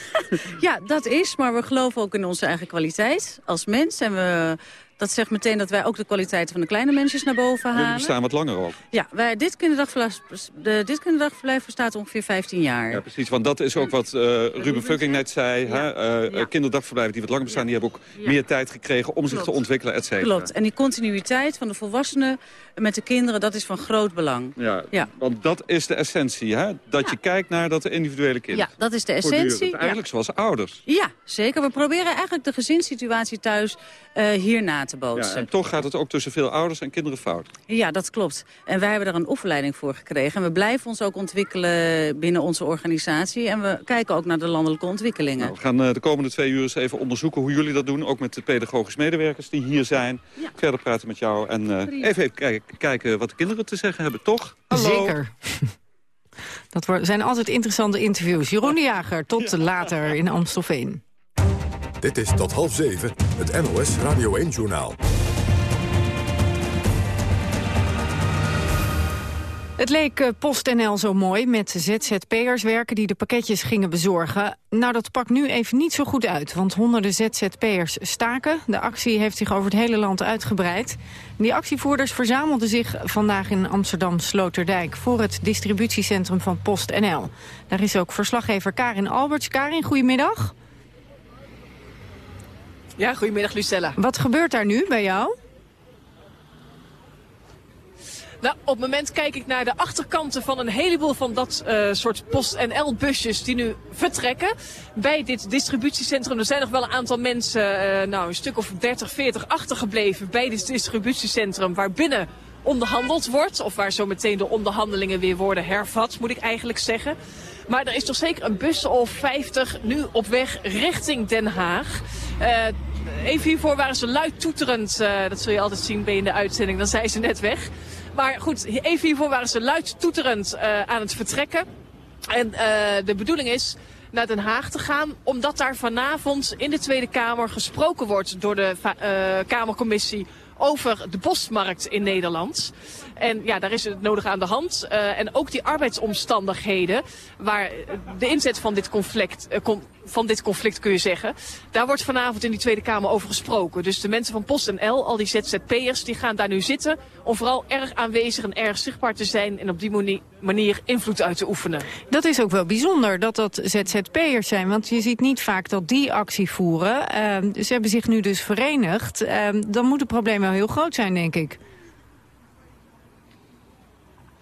ja, dat is, maar we geloven ook in onze eigen kwaliteit als mens. En we Dat zegt meteen dat wij ook de kwaliteit van de kleine mensjes naar boven halen. Jullie bestaan wat langer ook. Ja, wij, dit, kinderdagverblijf, de, dit kinderdagverblijf bestaat ongeveer 15 jaar. Ja, precies. Want dat is ook wat uh, Ruben Fucking net zei. Hè? Uh, Kinderdagverblijven die wat langer bestaan, die hebben ook meer tijd gekregen om zich te ontwikkelen, et cetera. Klopt. En die continuïteit van de volwassenen met de kinderen, dat is van groot belang. Ja, ja. want dat is de essentie, hè? Dat je kijkt naar dat individuele kind. Ja, dat is de essentie. Eigenlijk zoals ouders. Ja, zeker. We proberen eigenlijk de gezinssituatie thuis uh, hier na te bootsen. Ja, en toch gaat het ook tussen veel ouders en kinderen fout. Ja, dat klopt. En wij hebben daar een opleiding voor gekregen. En we blijven ons ook ontwikkelen binnen onze organisatie. En we kijken ook naar de landelijke ontwikkelingen. Nou, we gaan uh, de komende twee uur eens even onderzoeken hoe jullie dat doen. Ook met de pedagogisch medewerkers die hier zijn. Ja. Verder praten met jou en uh, even, even kijken, kijken wat de kinderen te zeggen hebben, toch? Hallo. Zeker. Dat zijn altijd interessante interviews. Jeroen de Jager, tot later in Amstelveen. Dit is tot half zeven, het NOS Radio 1-journaal. Het leek eh, PostNL zo mooi met ZZP'ers werken die de pakketjes gingen bezorgen. Nou, dat pakt nu even niet zo goed uit, want honderden ZZP'ers staken. De actie heeft zich over het hele land uitgebreid. Die actievoerders verzamelden zich vandaag in Amsterdam-Sloterdijk... voor het distributiecentrum van PostNL. Daar is ook verslaggever Karin Alberts. Karin, goedemiddag. Ja, goedemiddag Lucella. Wat gebeurt daar nu bij jou? Nou, op het moment kijk ik naar de achterkanten van een heleboel van dat uh, soort PostNL-busjes die nu vertrekken. Bij dit distributiecentrum, er zijn nog wel een aantal mensen, uh, nou een stuk of 30, 40 achtergebleven bij dit distributiecentrum waar binnen onderhandeld wordt. Of waar zo meteen de onderhandelingen weer worden hervat, moet ik eigenlijk zeggen. Maar er is toch zeker een bus of 50 nu op weg richting Den Haag. Uh, even hiervoor waren ze luid toeterend. Uh, dat zul je altijd zien bij in de uitzending. Dan zijn ze net weg. Maar goed, even hiervoor waren ze luid toeterend uh, aan het vertrekken. En uh, de bedoeling is naar Den Haag te gaan. Omdat daar vanavond in de Tweede Kamer gesproken wordt door de Kamercommissie over de bosmarkt in Nederland. En ja, daar is het nodig aan de hand. Uh, en ook die arbeidsomstandigheden, waar de inzet van dit conflict, uh, van dit conflict kun je zeggen, daar wordt vanavond in die Tweede Kamer over gesproken. Dus de mensen van PostNL, al die ZZP'ers, die gaan daar nu zitten om vooral erg aanwezig en erg zichtbaar te zijn en op die manier invloed uit te oefenen. Dat is ook wel bijzonder dat dat ZZP'ers zijn, want je ziet niet vaak dat die actie voeren. Uh, ze hebben zich nu dus verenigd. Ehm, dan moet het probleem wel heel groot zijn, denk ik.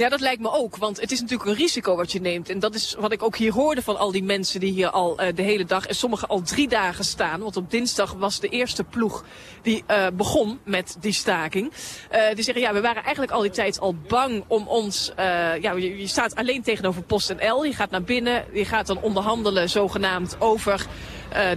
Ja, dat lijkt me ook. Want het is natuurlijk een risico wat je neemt. En dat is wat ik ook hier hoorde van al die mensen die hier al uh, de hele dag... en sommigen al drie dagen staan. Want op dinsdag was de eerste ploeg die uh, begon met die staking. Uh, die zeggen, ja, we waren eigenlijk al die tijd al bang om ons... ja, je, je staat alleen tegenover PostNL. Je gaat naar binnen, je gaat dan onderhandelen zogenaamd over...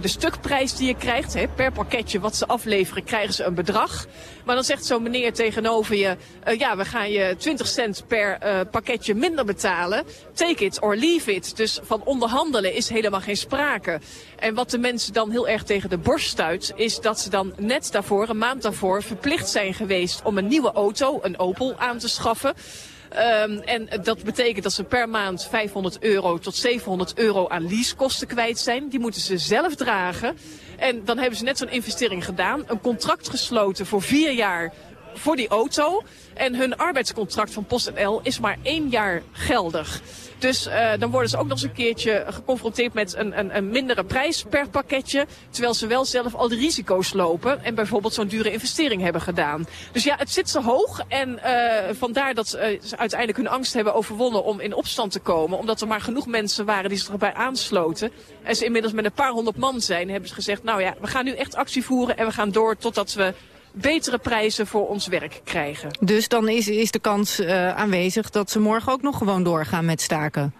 De stukprijs die je krijgt, per pakketje wat ze afleveren, krijgen ze een bedrag. Maar dan zegt zo'n meneer tegenover je, ja, we gaan je 20 cent per uh, pakketje minder betalen. Take it or leave it. Dus van onderhandelen is helemaal geen sprake. En wat de mensen dan heel erg tegen de borst stuit, is dat ze dan net daarvoor, een maand daarvoor, verplicht zijn geweest om een nieuwe auto, een Opel, aan te schaffen. Um, en dat betekent dat ze per maand 500 euro tot 700 euro aan leasekosten kwijt zijn. Die moeten ze zelf dragen. En dan hebben ze net zo'n investering gedaan. Een contract gesloten voor vier jaar voor die auto. En hun arbeidscontract van PostNL is maar één jaar geldig. Dus uh, dan worden ze ook nog eens een keertje geconfronteerd met een, een, een mindere prijs per pakketje. Terwijl ze wel zelf al de risico's lopen en bijvoorbeeld zo'n dure investering hebben gedaan. Dus ja, het zit zo hoog en uh, vandaar dat uh, ze uiteindelijk hun angst hebben overwonnen om in opstand te komen. Omdat er maar genoeg mensen waren die zich erbij aansloten. En ze inmiddels met een paar honderd man zijn, hebben ze gezegd, nou ja, we gaan nu echt actie voeren en we gaan door totdat we betere prijzen voor ons werk krijgen. Dus dan is, is de kans uh, aanwezig dat ze morgen ook nog gewoon doorgaan met staken?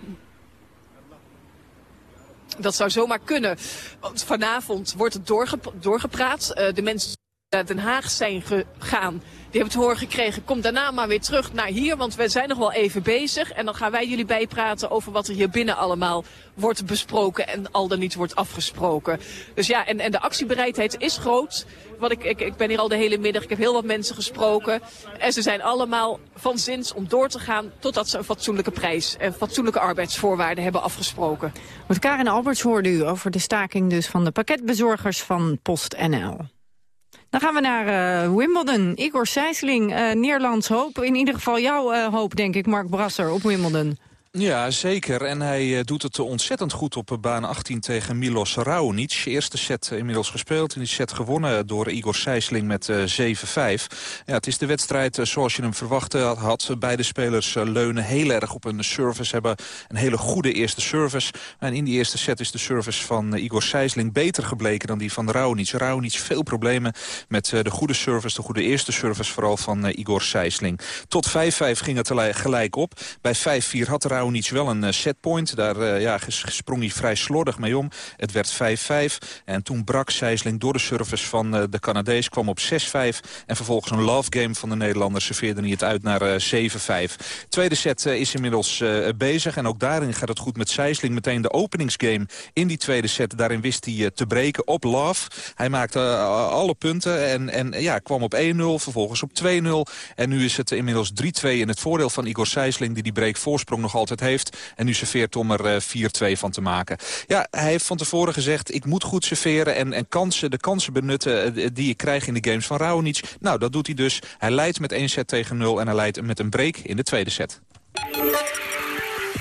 Dat zou zomaar kunnen. Want vanavond wordt het doorge doorgepraat. Uh, de mensen naar Den Haag zijn gegaan die hebben het horen gekregen. Kom daarna maar weer terug naar hier, want we zijn nog wel even bezig. En dan gaan wij jullie bijpraten over wat er hier binnen allemaal wordt besproken en al dan niet wordt afgesproken. Dus ja, en, en de actiebereidheid is groot. Wat ik, ik, ik ben hier al de hele middag, ik heb heel wat mensen gesproken. En ze zijn allemaal van zins om door te gaan totdat ze een fatsoenlijke prijs en fatsoenlijke arbeidsvoorwaarden hebben afgesproken. Met Karin Alberts hoorde u over de staking dus van de pakketbezorgers van PostNL. Dan gaan we naar uh, Wimbledon. Igor Sijsling, uh, Nederlands hoop. In ieder geval jouw uh, hoop, denk ik, Mark Brasser, op Wimbledon. Ja, zeker. En hij uh, doet het ontzettend goed op baan 18 tegen Milos Raonic. Eerste set inmiddels gespeeld. In die set gewonnen door Igor Sijsling met uh, 7-5. Ja, het is de wedstrijd zoals je hem verwacht had. Beide spelers leunen heel erg op hun service. Hebben een hele goede eerste service. En in die eerste set is de service van Igor Sijsling beter gebleken dan die van Raonic. Raonic veel problemen met de goede service. De goede eerste service vooral van Igor Sijsling. Tot 5-5 ging het gelijk op. Bij 5-4 had Raonic Raonic wel een uh, setpoint. Daar uh, ja, sprong hij vrij slordig mee om. Het werd 5-5. En toen brak Sijsling door de service van uh, de Canadees. Kwam op 6-5. En vervolgens een love game van de Nederlanders. Serveerde hij het uit naar 7-5. Tweede set is inmiddels bezig. En ook daarin gaat het goed met Sijsling. Meteen de openingsgame in die tweede set. Daarin wist hij te breken op love. Hij maakte alle punten. En, en ja, kwam op 1-0. Vervolgens op 2-0. En nu is het inmiddels 3-2 in het voordeel van Igor Sijsling. Die die breekvoorsprong nog altijd heeft. En nu serveert om er 4-2 eh, van te maken. Ja, hij heeft van tevoren gezegd, ik moet goed serveren en, en kansen, de kansen benutten eh, die ik krijg in de games van Raonic. Nou, dat doet hij dus. Hij leidt met 1 set tegen 0 en hij leidt met een break in de tweede set.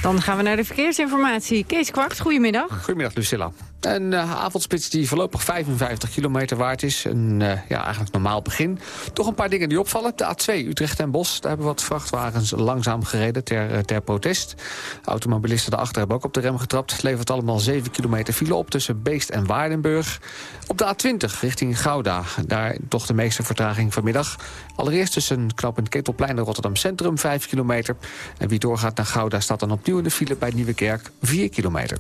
Dan gaan we naar de verkeersinformatie. Kees Kwart, goedemiddag. Goedemiddag, Lucilla. Een uh, avondspits die voorlopig 55 kilometer waard is. Een uh, ja, eigenlijk normaal begin. Toch een paar dingen die opvallen. De A2 Utrecht en Bos. Daar hebben wat vrachtwagens langzaam gereden ter, uh, ter protest. Automobilisten daarachter hebben ook op de rem getrapt. Het levert allemaal 7 kilometer file op tussen Beest en Waardenburg. Op de A20 richting Gouda. Daar toch de meeste vertraging vanmiddag. Allereerst tussen knooppunt Ketelplein en Rotterdam Centrum 5 kilometer. En wie doorgaat naar Gouda staat dan opnieuw in de file bij Nieuwekerk 4 kilometer.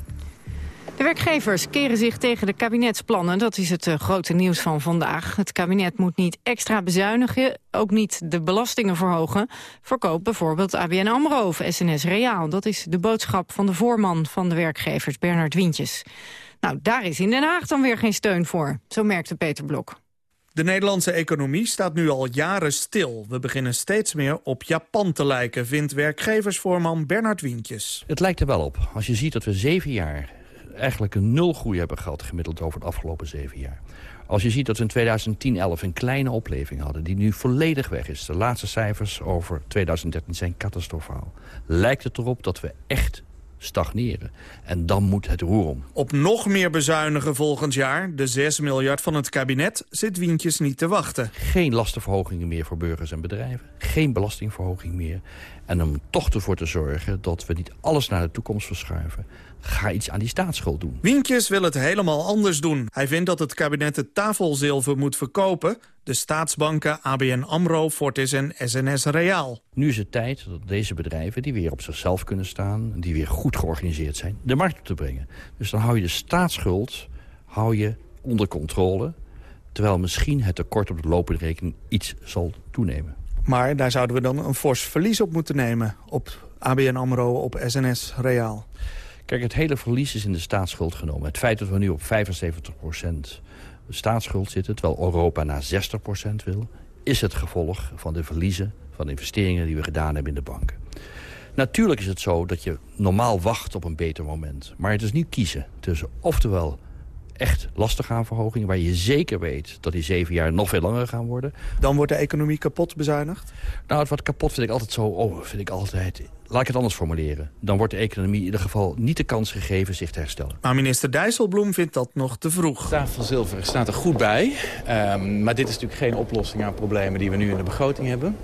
De werkgevers keren zich tegen de kabinetsplannen. Dat is het uh, grote nieuws van vandaag. Het kabinet moet niet extra bezuinigen, ook niet de belastingen verhogen. Verkoopt bijvoorbeeld ABN AMRO of SNS Reaal. Dat is de boodschap van de voorman van de werkgevers, Bernard Wientjes. Nou, daar is in Den Haag dan weer geen steun voor. Zo merkte Peter Blok. De Nederlandse economie staat nu al jaren stil. We beginnen steeds meer op Japan te lijken, vindt werkgeversvoorman Bernard Wientjes. Het lijkt er wel op. Als je ziet dat we zeven jaar eigenlijk een nulgroei hebben gehad... gemiddeld over het afgelopen zeven jaar. Als je ziet dat we in 2010 11 een kleine opleving hadden... die nu volledig weg is. De laatste cijfers over 2013 zijn catastrofaal. Lijkt het erop dat we echt stagneren. En dan moet het roer om. Op nog meer bezuinigen volgend jaar, de 6 miljard van het kabinet, zit Wientjes niet te wachten. Geen lastenverhogingen meer voor burgers en bedrijven. Geen belastingverhoging meer. En om toch ervoor te zorgen dat we niet alles naar de toekomst verschuiven ga iets aan die staatsschuld doen. Wientjes wil het helemaal anders doen. Hij vindt dat het kabinet het tafelzilver moet verkopen... de staatsbanken ABN AMRO, Fortis en SNS Reaal. Nu is het tijd dat deze bedrijven, die weer op zichzelf kunnen staan... die weer goed georganiseerd zijn, de markt op te brengen. Dus dan hou je de staatsschuld hou je onder controle... terwijl misschien het tekort op de lopende rekening iets zal toenemen. Maar daar zouden we dan een fors verlies op moeten nemen... op ABN AMRO, op SNS Reaal. Kijk, het hele verlies is in de staatsschuld genomen. Het feit dat we nu op 75% staatsschuld zitten... terwijl Europa naar 60% wil... is het gevolg van de verliezen van de investeringen die we gedaan hebben in de banken. Natuurlijk is het zo dat je normaal wacht op een beter moment. Maar het is niet kiezen tussen oftewel echt lastengaanverhoging... waar je zeker weet dat die zeven jaar nog veel langer gaan worden. Dan wordt de economie kapot bezuinigd? Nou, het wordt kapot vind ik altijd zo... Oh, vind ik altijd Laat ik het anders formuleren. Dan wordt de economie in ieder geval niet de kans gegeven zich te herstellen. Maar minister Dijsselbloem vindt dat nog te vroeg. Tafelzilver staat er goed bij. Um, maar dit is natuurlijk geen oplossing aan problemen die we nu in de begroting hebben.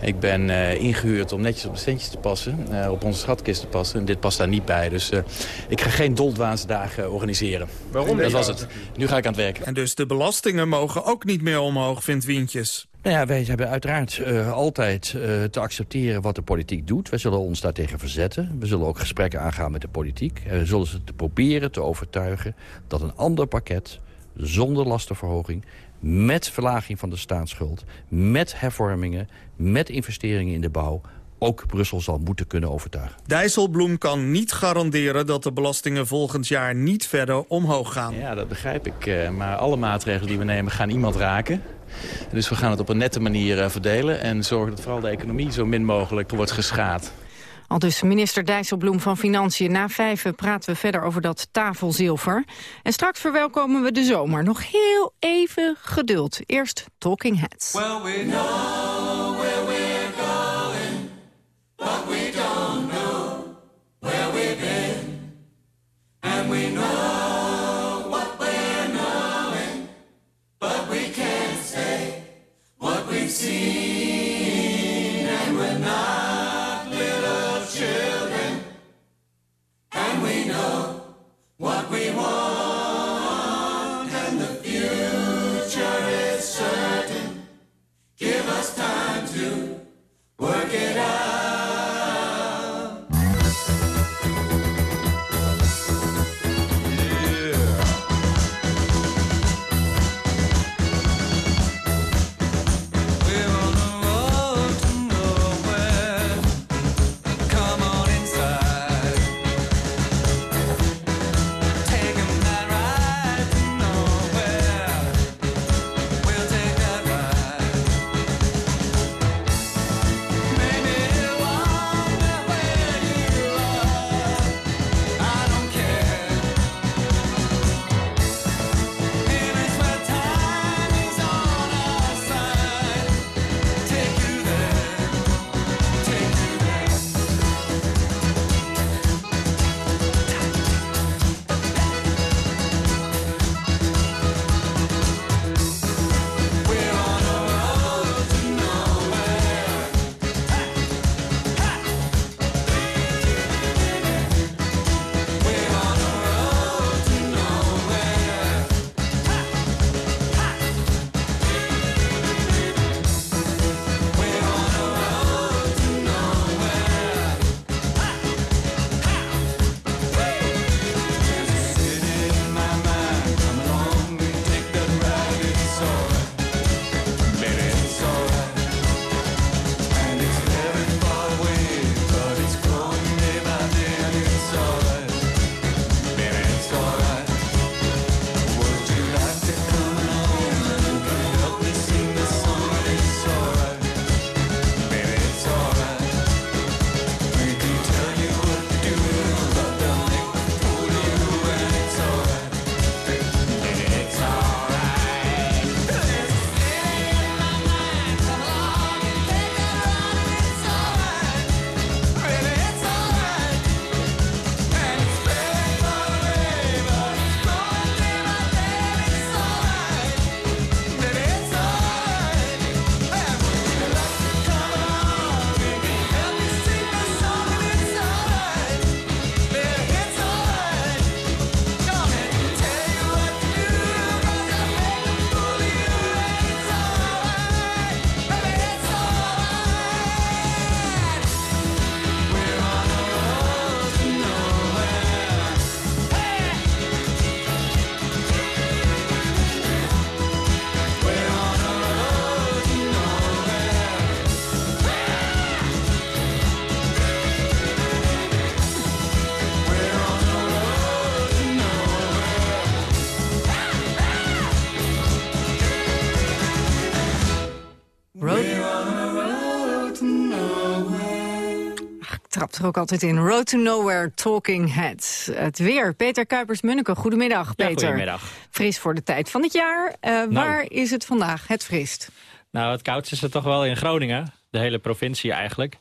Ik ben uh, ingehuurd om netjes op de centjes te passen. Uh, op onze schatkist te passen. En dit past daar niet bij. Dus uh, ik ga geen doldwaansdagen organiseren. Waarom? Dat was het. Nu ga ik aan het werken. En dus de belastingen mogen ook niet meer omhoog, vindt Wientjes. Nou ja, wij hebben uiteraard uh, altijd uh, te accepteren wat de politiek doet. Wij zullen ons daartegen verzetten. We zullen ook gesprekken aangaan met de politiek. En we zullen ze te proberen te overtuigen dat een ander pakket... zonder lastenverhoging, met verlaging van de staatsschuld... met hervormingen, met investeringen in de bouw ook Brussel zal moeten kunnen overtuigen. Dijsselbloem kan niet garanderen dat de belastingen volgend jaar niet verder omhoog gaan. Ja, dat begrijp ik. Eh, maar alle maatregelen die we nemen gaan iemand raken. Dus we gaan het op een nette manier eh, verdelen en zorgen dat vooral de economie zo min mogelijk wordt geschaad. Al dus minister Dijsselbloem van Financiën. Na vijf praten we verder over dat tafelzilver. En straks verwelkomen we de zomer. Nog heel even geduld. Eerst Talking Heads. Well, we know Er ook altijd in. Road to Nowhere, Talking Heads. Het weer. Peter Kuipers-Munneke, goedemiddag Ja, Peter. goedemiddag. Fris voor de tijd van het jaar. Eh, Waar is het vandaag het frist? Nou, het koudste is het toch wel in Groningen. De hele provincie eigenlijk.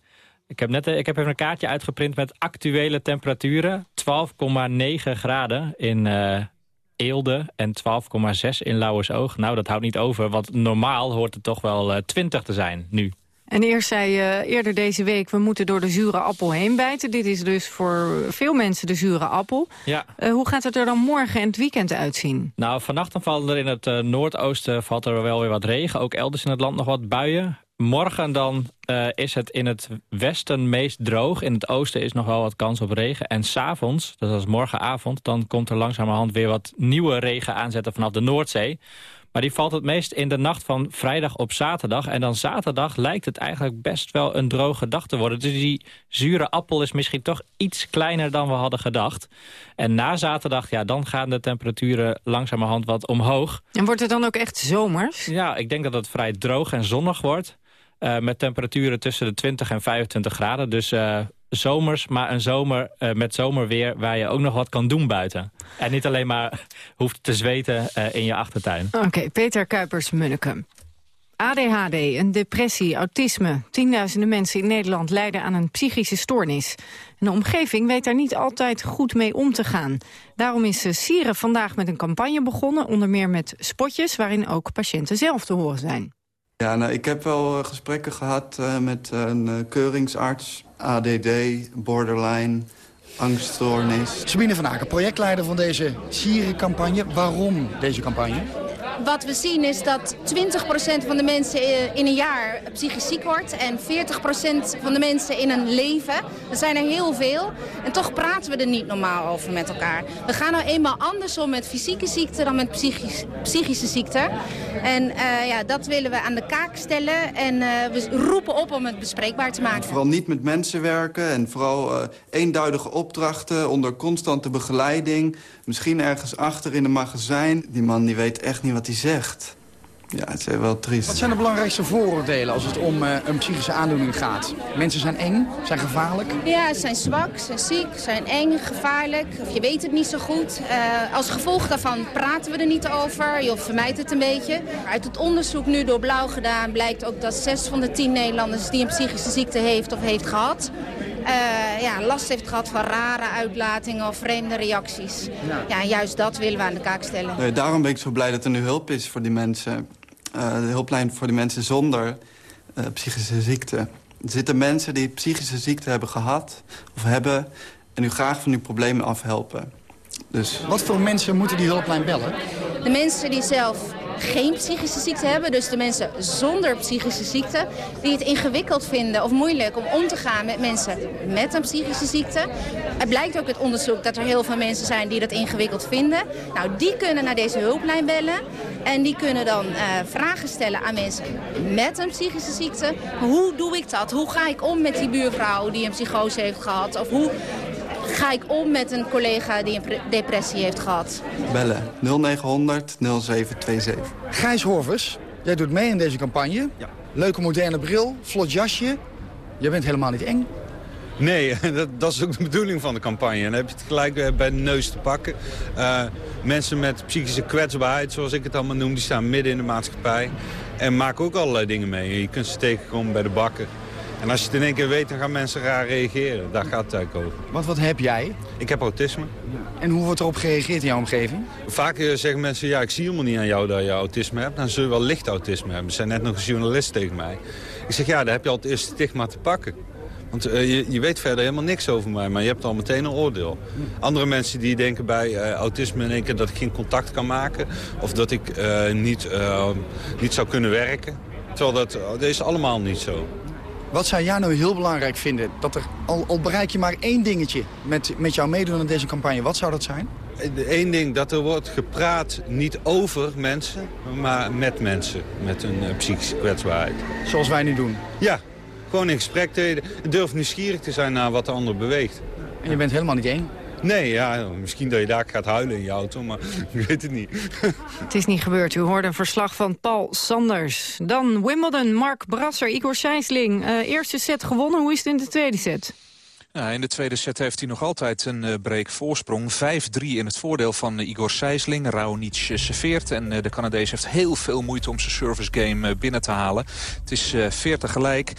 Ik heb, net, eh, ik heb even een kaartje uitgeprint met actuele temperaturen. 12,9 graden in eh, Eelde en 12,6 in Lauwersoog. Nou, dat houdt niet over, want normaal hoort het toch wel eh, 20 te zijn nu. En eerst zei je eerder deze week, we moeten door de zure appel heen bijten. Dit is dus voor veel mensen de zure appel. Ja. Eh, hoe gaat het er dan morgen en het weekend uitzien? Nou, vannacht dan vallen er in het eh, noordoosten valt er wel weer wat regen. Ook elders in het land nog wat buien. Morgen dan eh, is het in het westen meest droog. In het oosten is nog wel wat kans op regen. En s'avonds, dus dat is morgenavond... dan komt er langzamerhand weer wat nieuwe regen aanzetten vanaf de Noordzee. Maar die valt het meest in de nacht van vrijdag op zaterdag. En dan zaterdag lijkt het eigenlijk best wel een droge dag te worden. Dus die zure appel is misschien toch iets kleiner dan we hadden gedacht. En na zaterdag, ja, dan gaan de temperaturen langzamerhand wat omhoog. En wordt het dan ook echt zomers? Ja, ik denk dat het vrij droog en zonnig wordt. Uh, met temperaturen tussen de 20 en 25 graden. Dus uh, zomers, maar een zomer eh, met zomerweer... waar je ook nog wat kan doen buiten. En niet alleen maar hoeft te zweten eh, in je achtertuin. Oké, Peter Kuipers-Munneke. ADHD, een depressie, autisme. Tienduizenden mensen in Nederland lijden aan een psychische stoornis. En de omgeving weet daar niet altijd goed mee om te gaan. Daarom is eh, Sieren vandaag met een campagne begonnen... onder meer met spotjes waarin ook patiënten zelf te horen zijn. Ja, nou, ik heb wel eh, gesprekken gehad eh, met een eh, keuringsarts, ADD, borderline, angststoornis. Sabine van Aken, projectleider van deze Sierencampagne. Waarom deze campagne? Wat we zien is dat 20% van de mensen eh, in een jaar psychisch ziek wordt... en 40% van de mensen in een leven. Dat zijn er heel veel. En toch praten we er niet normaal over met elkaar. We gaan nou eenmaal anders om met fysieke ziekte dan met psychisch, psychische ziekte. En eh, ja, dat willen we aan de kaak stellen. En eh, we roepen op om het bespreekbaar te maken. Vooral niet met mensen werken en vooral eenduidige opdrachten onder constante begeleiding. Misschien ergens achter in een magazijn. Die man die weet echt niet wat hij zegt. Ja, het is wel triest. Wat zijn de belangrijkste vooroordelen als het om eh, een psychische aandoening gaat? Mensen zijn eng, zijn gevaarlijk. Ja, ze zijn zwak, ze zijn ziek, ze zijn eng, gevaarlijk. Of je weet het niet zo goed. Eh, als gevolg daarvan praten we er niet over. Je vermijdt het een beetje. Uit het onderzoek nu door Blauw gedaan blijkt ook dat 6 van de 10 Nederlanders die een psychische ziekte heeft of heeft gehad... eh, ja, last heeft gehad van rare uitlatingen of vreemde reacties. Ja. en juist dat willen we aan de kaak stellen. Nee, daarom ben ik zo blij dat er nu hulp is voor die mensen. Eh, de hulplijn voor die mensen zonder eh, psychische ziekte. Er zitten mensen die psychische ziekte hebben gehad of hebben... en u graag van uw problemen afhelpen. Dus Wat voor mensen moeten die hulplijn bellen? De mensen die zelf geen psychische ziekte hebben, dus de mensen zonder psychische ziekte... die het ingewikkeld vinden of moeilijk om om te gaan met mensen met een psychische ziekte. Het blijkt ook uit onderzoek dat er heel veel mensen zijn die dat ingewikkeld vinden. Nou, die kunnen naar deze hulplijn bellen. En die kunnen dan eh, vragen stellen aan mensen met een psychische ziekte. Hoe doe ik dat? Hoe ga ik om met die buurvrouw die een psychose heeft gehad? Of hoe ga ik om met een collega die een pre- depressie heeft gehad? bellen 0900 0727. Gijs Horvers, jij doet mee in deze campagne. Leuke moderne bril, vlot jasje. Jij bent helemaal niet eng. Nee, dat, dat is ook de bedoeling van de campagne. Dan heb je het gelijk eh, bij de neus te pakken. Eh, mensen met psychische kwetsbaarheid, zoals ik het allemaal noem, die staan midden in de maatschappij. En maken ook allerlei dingen mee. Je kunt ze tegenkomen bij de bakken. En als je het in één keer weet, dan gaan mensen raar reageren. Daar gaat het eigenlijk over. Want wat heb jij? Ik heb autisme. En hoe wordt erop gereageerd in jouw omgeving? Vaak eh, zeggen mensen, ja, ik zie helemaal niet aan jou dat je autisme hebt. Dan zul je wel licht autisme hebben. Er zijn net nog een journalist tegen mij. Ik zeg, ja, daar heb je al het eerste stigma te pakken. Want eh, je, je weet verder helemaal niks over mij, maar je hebt al meteen een oordeel. Andere mensen die denken bij eh, autisme in één keer dat ik geen contact kan maken... of dat ik niet, niet zou kunnen werken. Terwijl dat, dat is allemaal niet zo. Wat zou jij nou heel belangrijk vinden? Dat er, al, al bereik je maar één dingetje met, met jouw meedoen aan deze campagne. Wat zou dat zijn? Eén ding, dat er wordt gepraat niet over mensen, maar met mensen met een eh, psychische kwetsbaarheid. Zoals wij nu doen. Ja, gewoon in gesprek treden. Durf nieuwsgierig te zijn naar wat de ander beweegt. En je bent helemaal niet één? Nee, ja, misschien dat je daar gaat huilen in je auto, maar ik weet het niet. Het is niet gebeurd. U hoorde een verslag van Paul Sanders. Dan Wimbledon, Mark Brasser, Igor Sijsling. Eh, eerste set gewonnen. Hoe is het in de tweede set? Ja, in de tweede set heeft hij nog altijd een uh, break voorsprong. 5-3 in het voordeel van uh, Igor Sijsling. Raonic serveert en de Canadees heeft heel veel moeite om zijn service game binnen te halen. Het is 40 gelijk.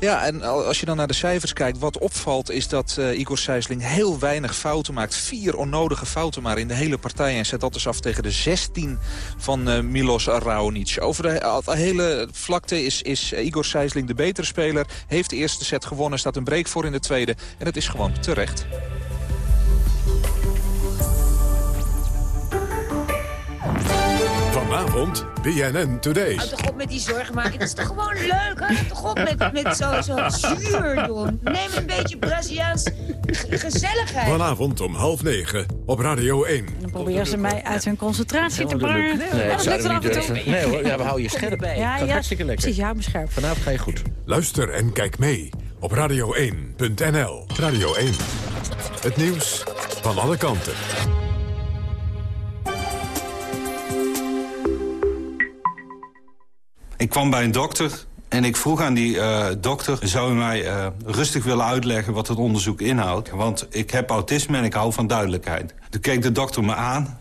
Ja, en als je dan naar de cijfers kijkt, wat opvalt is dat Igor Sijsling heel weinig fouten maakt. Vier onnodige fouten maar in de hele partij. En zet dat dus af tegen de 16 van Milos Raonic. Over de, de hele vlakte is, is Igor Sijsling de betere speler. Heeft de eerste set gewonnen, staat een break voor in de tweede. En het is gewoon terecht. Vanavond BNN Today. Houd toch op met die zorgen maken. Het is toch gewoon leuk? Houd toch op met, met zo, zo zuur doen. Neem een beetje Braziliaans gezelligheid. Vanavond om half negen op Radio 1. Dan proberen ze mij uit hun concentratie te brengen. Nee, ik zou het niet durven. Nee hoor, ja, we houden je scherp. Ja, Ja, ja, hartstikke lekker. Precies, jou me scherp. Vanavond ga je goed. Luister en kijk mee op radio1.nl. Radio 1. Het nieuws van alle kanten. Ik kwam bij een dokter En ik vroeg aan die eh, dokter, zou u mij eh, rustig willen uitleggen wat het onderzoek inhoudt? Want ik heb autisme en ik hou van duidelijkheid. Toen keek de dokter me aan,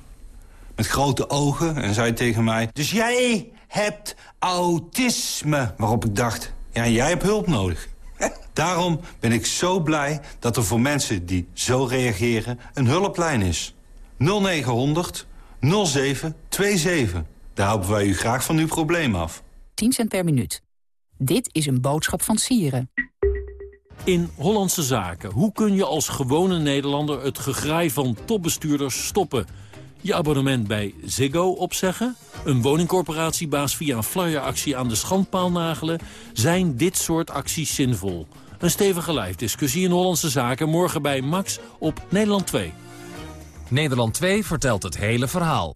met grote ogen, en zei tegen mij... Dus jij hebt autisme. Waarop ik dacht, ja, jij hebt hulp nodig. Daarom ben ik zo blij dat er voor mensen die zo reageren een hulplijn is. 0900 0727. Daar helpen wij u graag van uw probleem af. 10 cent per minuut. Dit is een boodschap van Sieren. In Hollandse Zaken. Hoe kun je als gewone Nederlander het gegraai van topbestuurders stoppen? Je abonnement bij Ziggo opzeggen? Een woningcorporatiebaas via een flyeractie aan de schandpaal nagelen? Zijn dit soort acties zinvol? Een stevige lijfdiscussie in Hollandse Zaken morgen bij Max op Nederland 2. Nederland 2 vertelt het hele verhaal.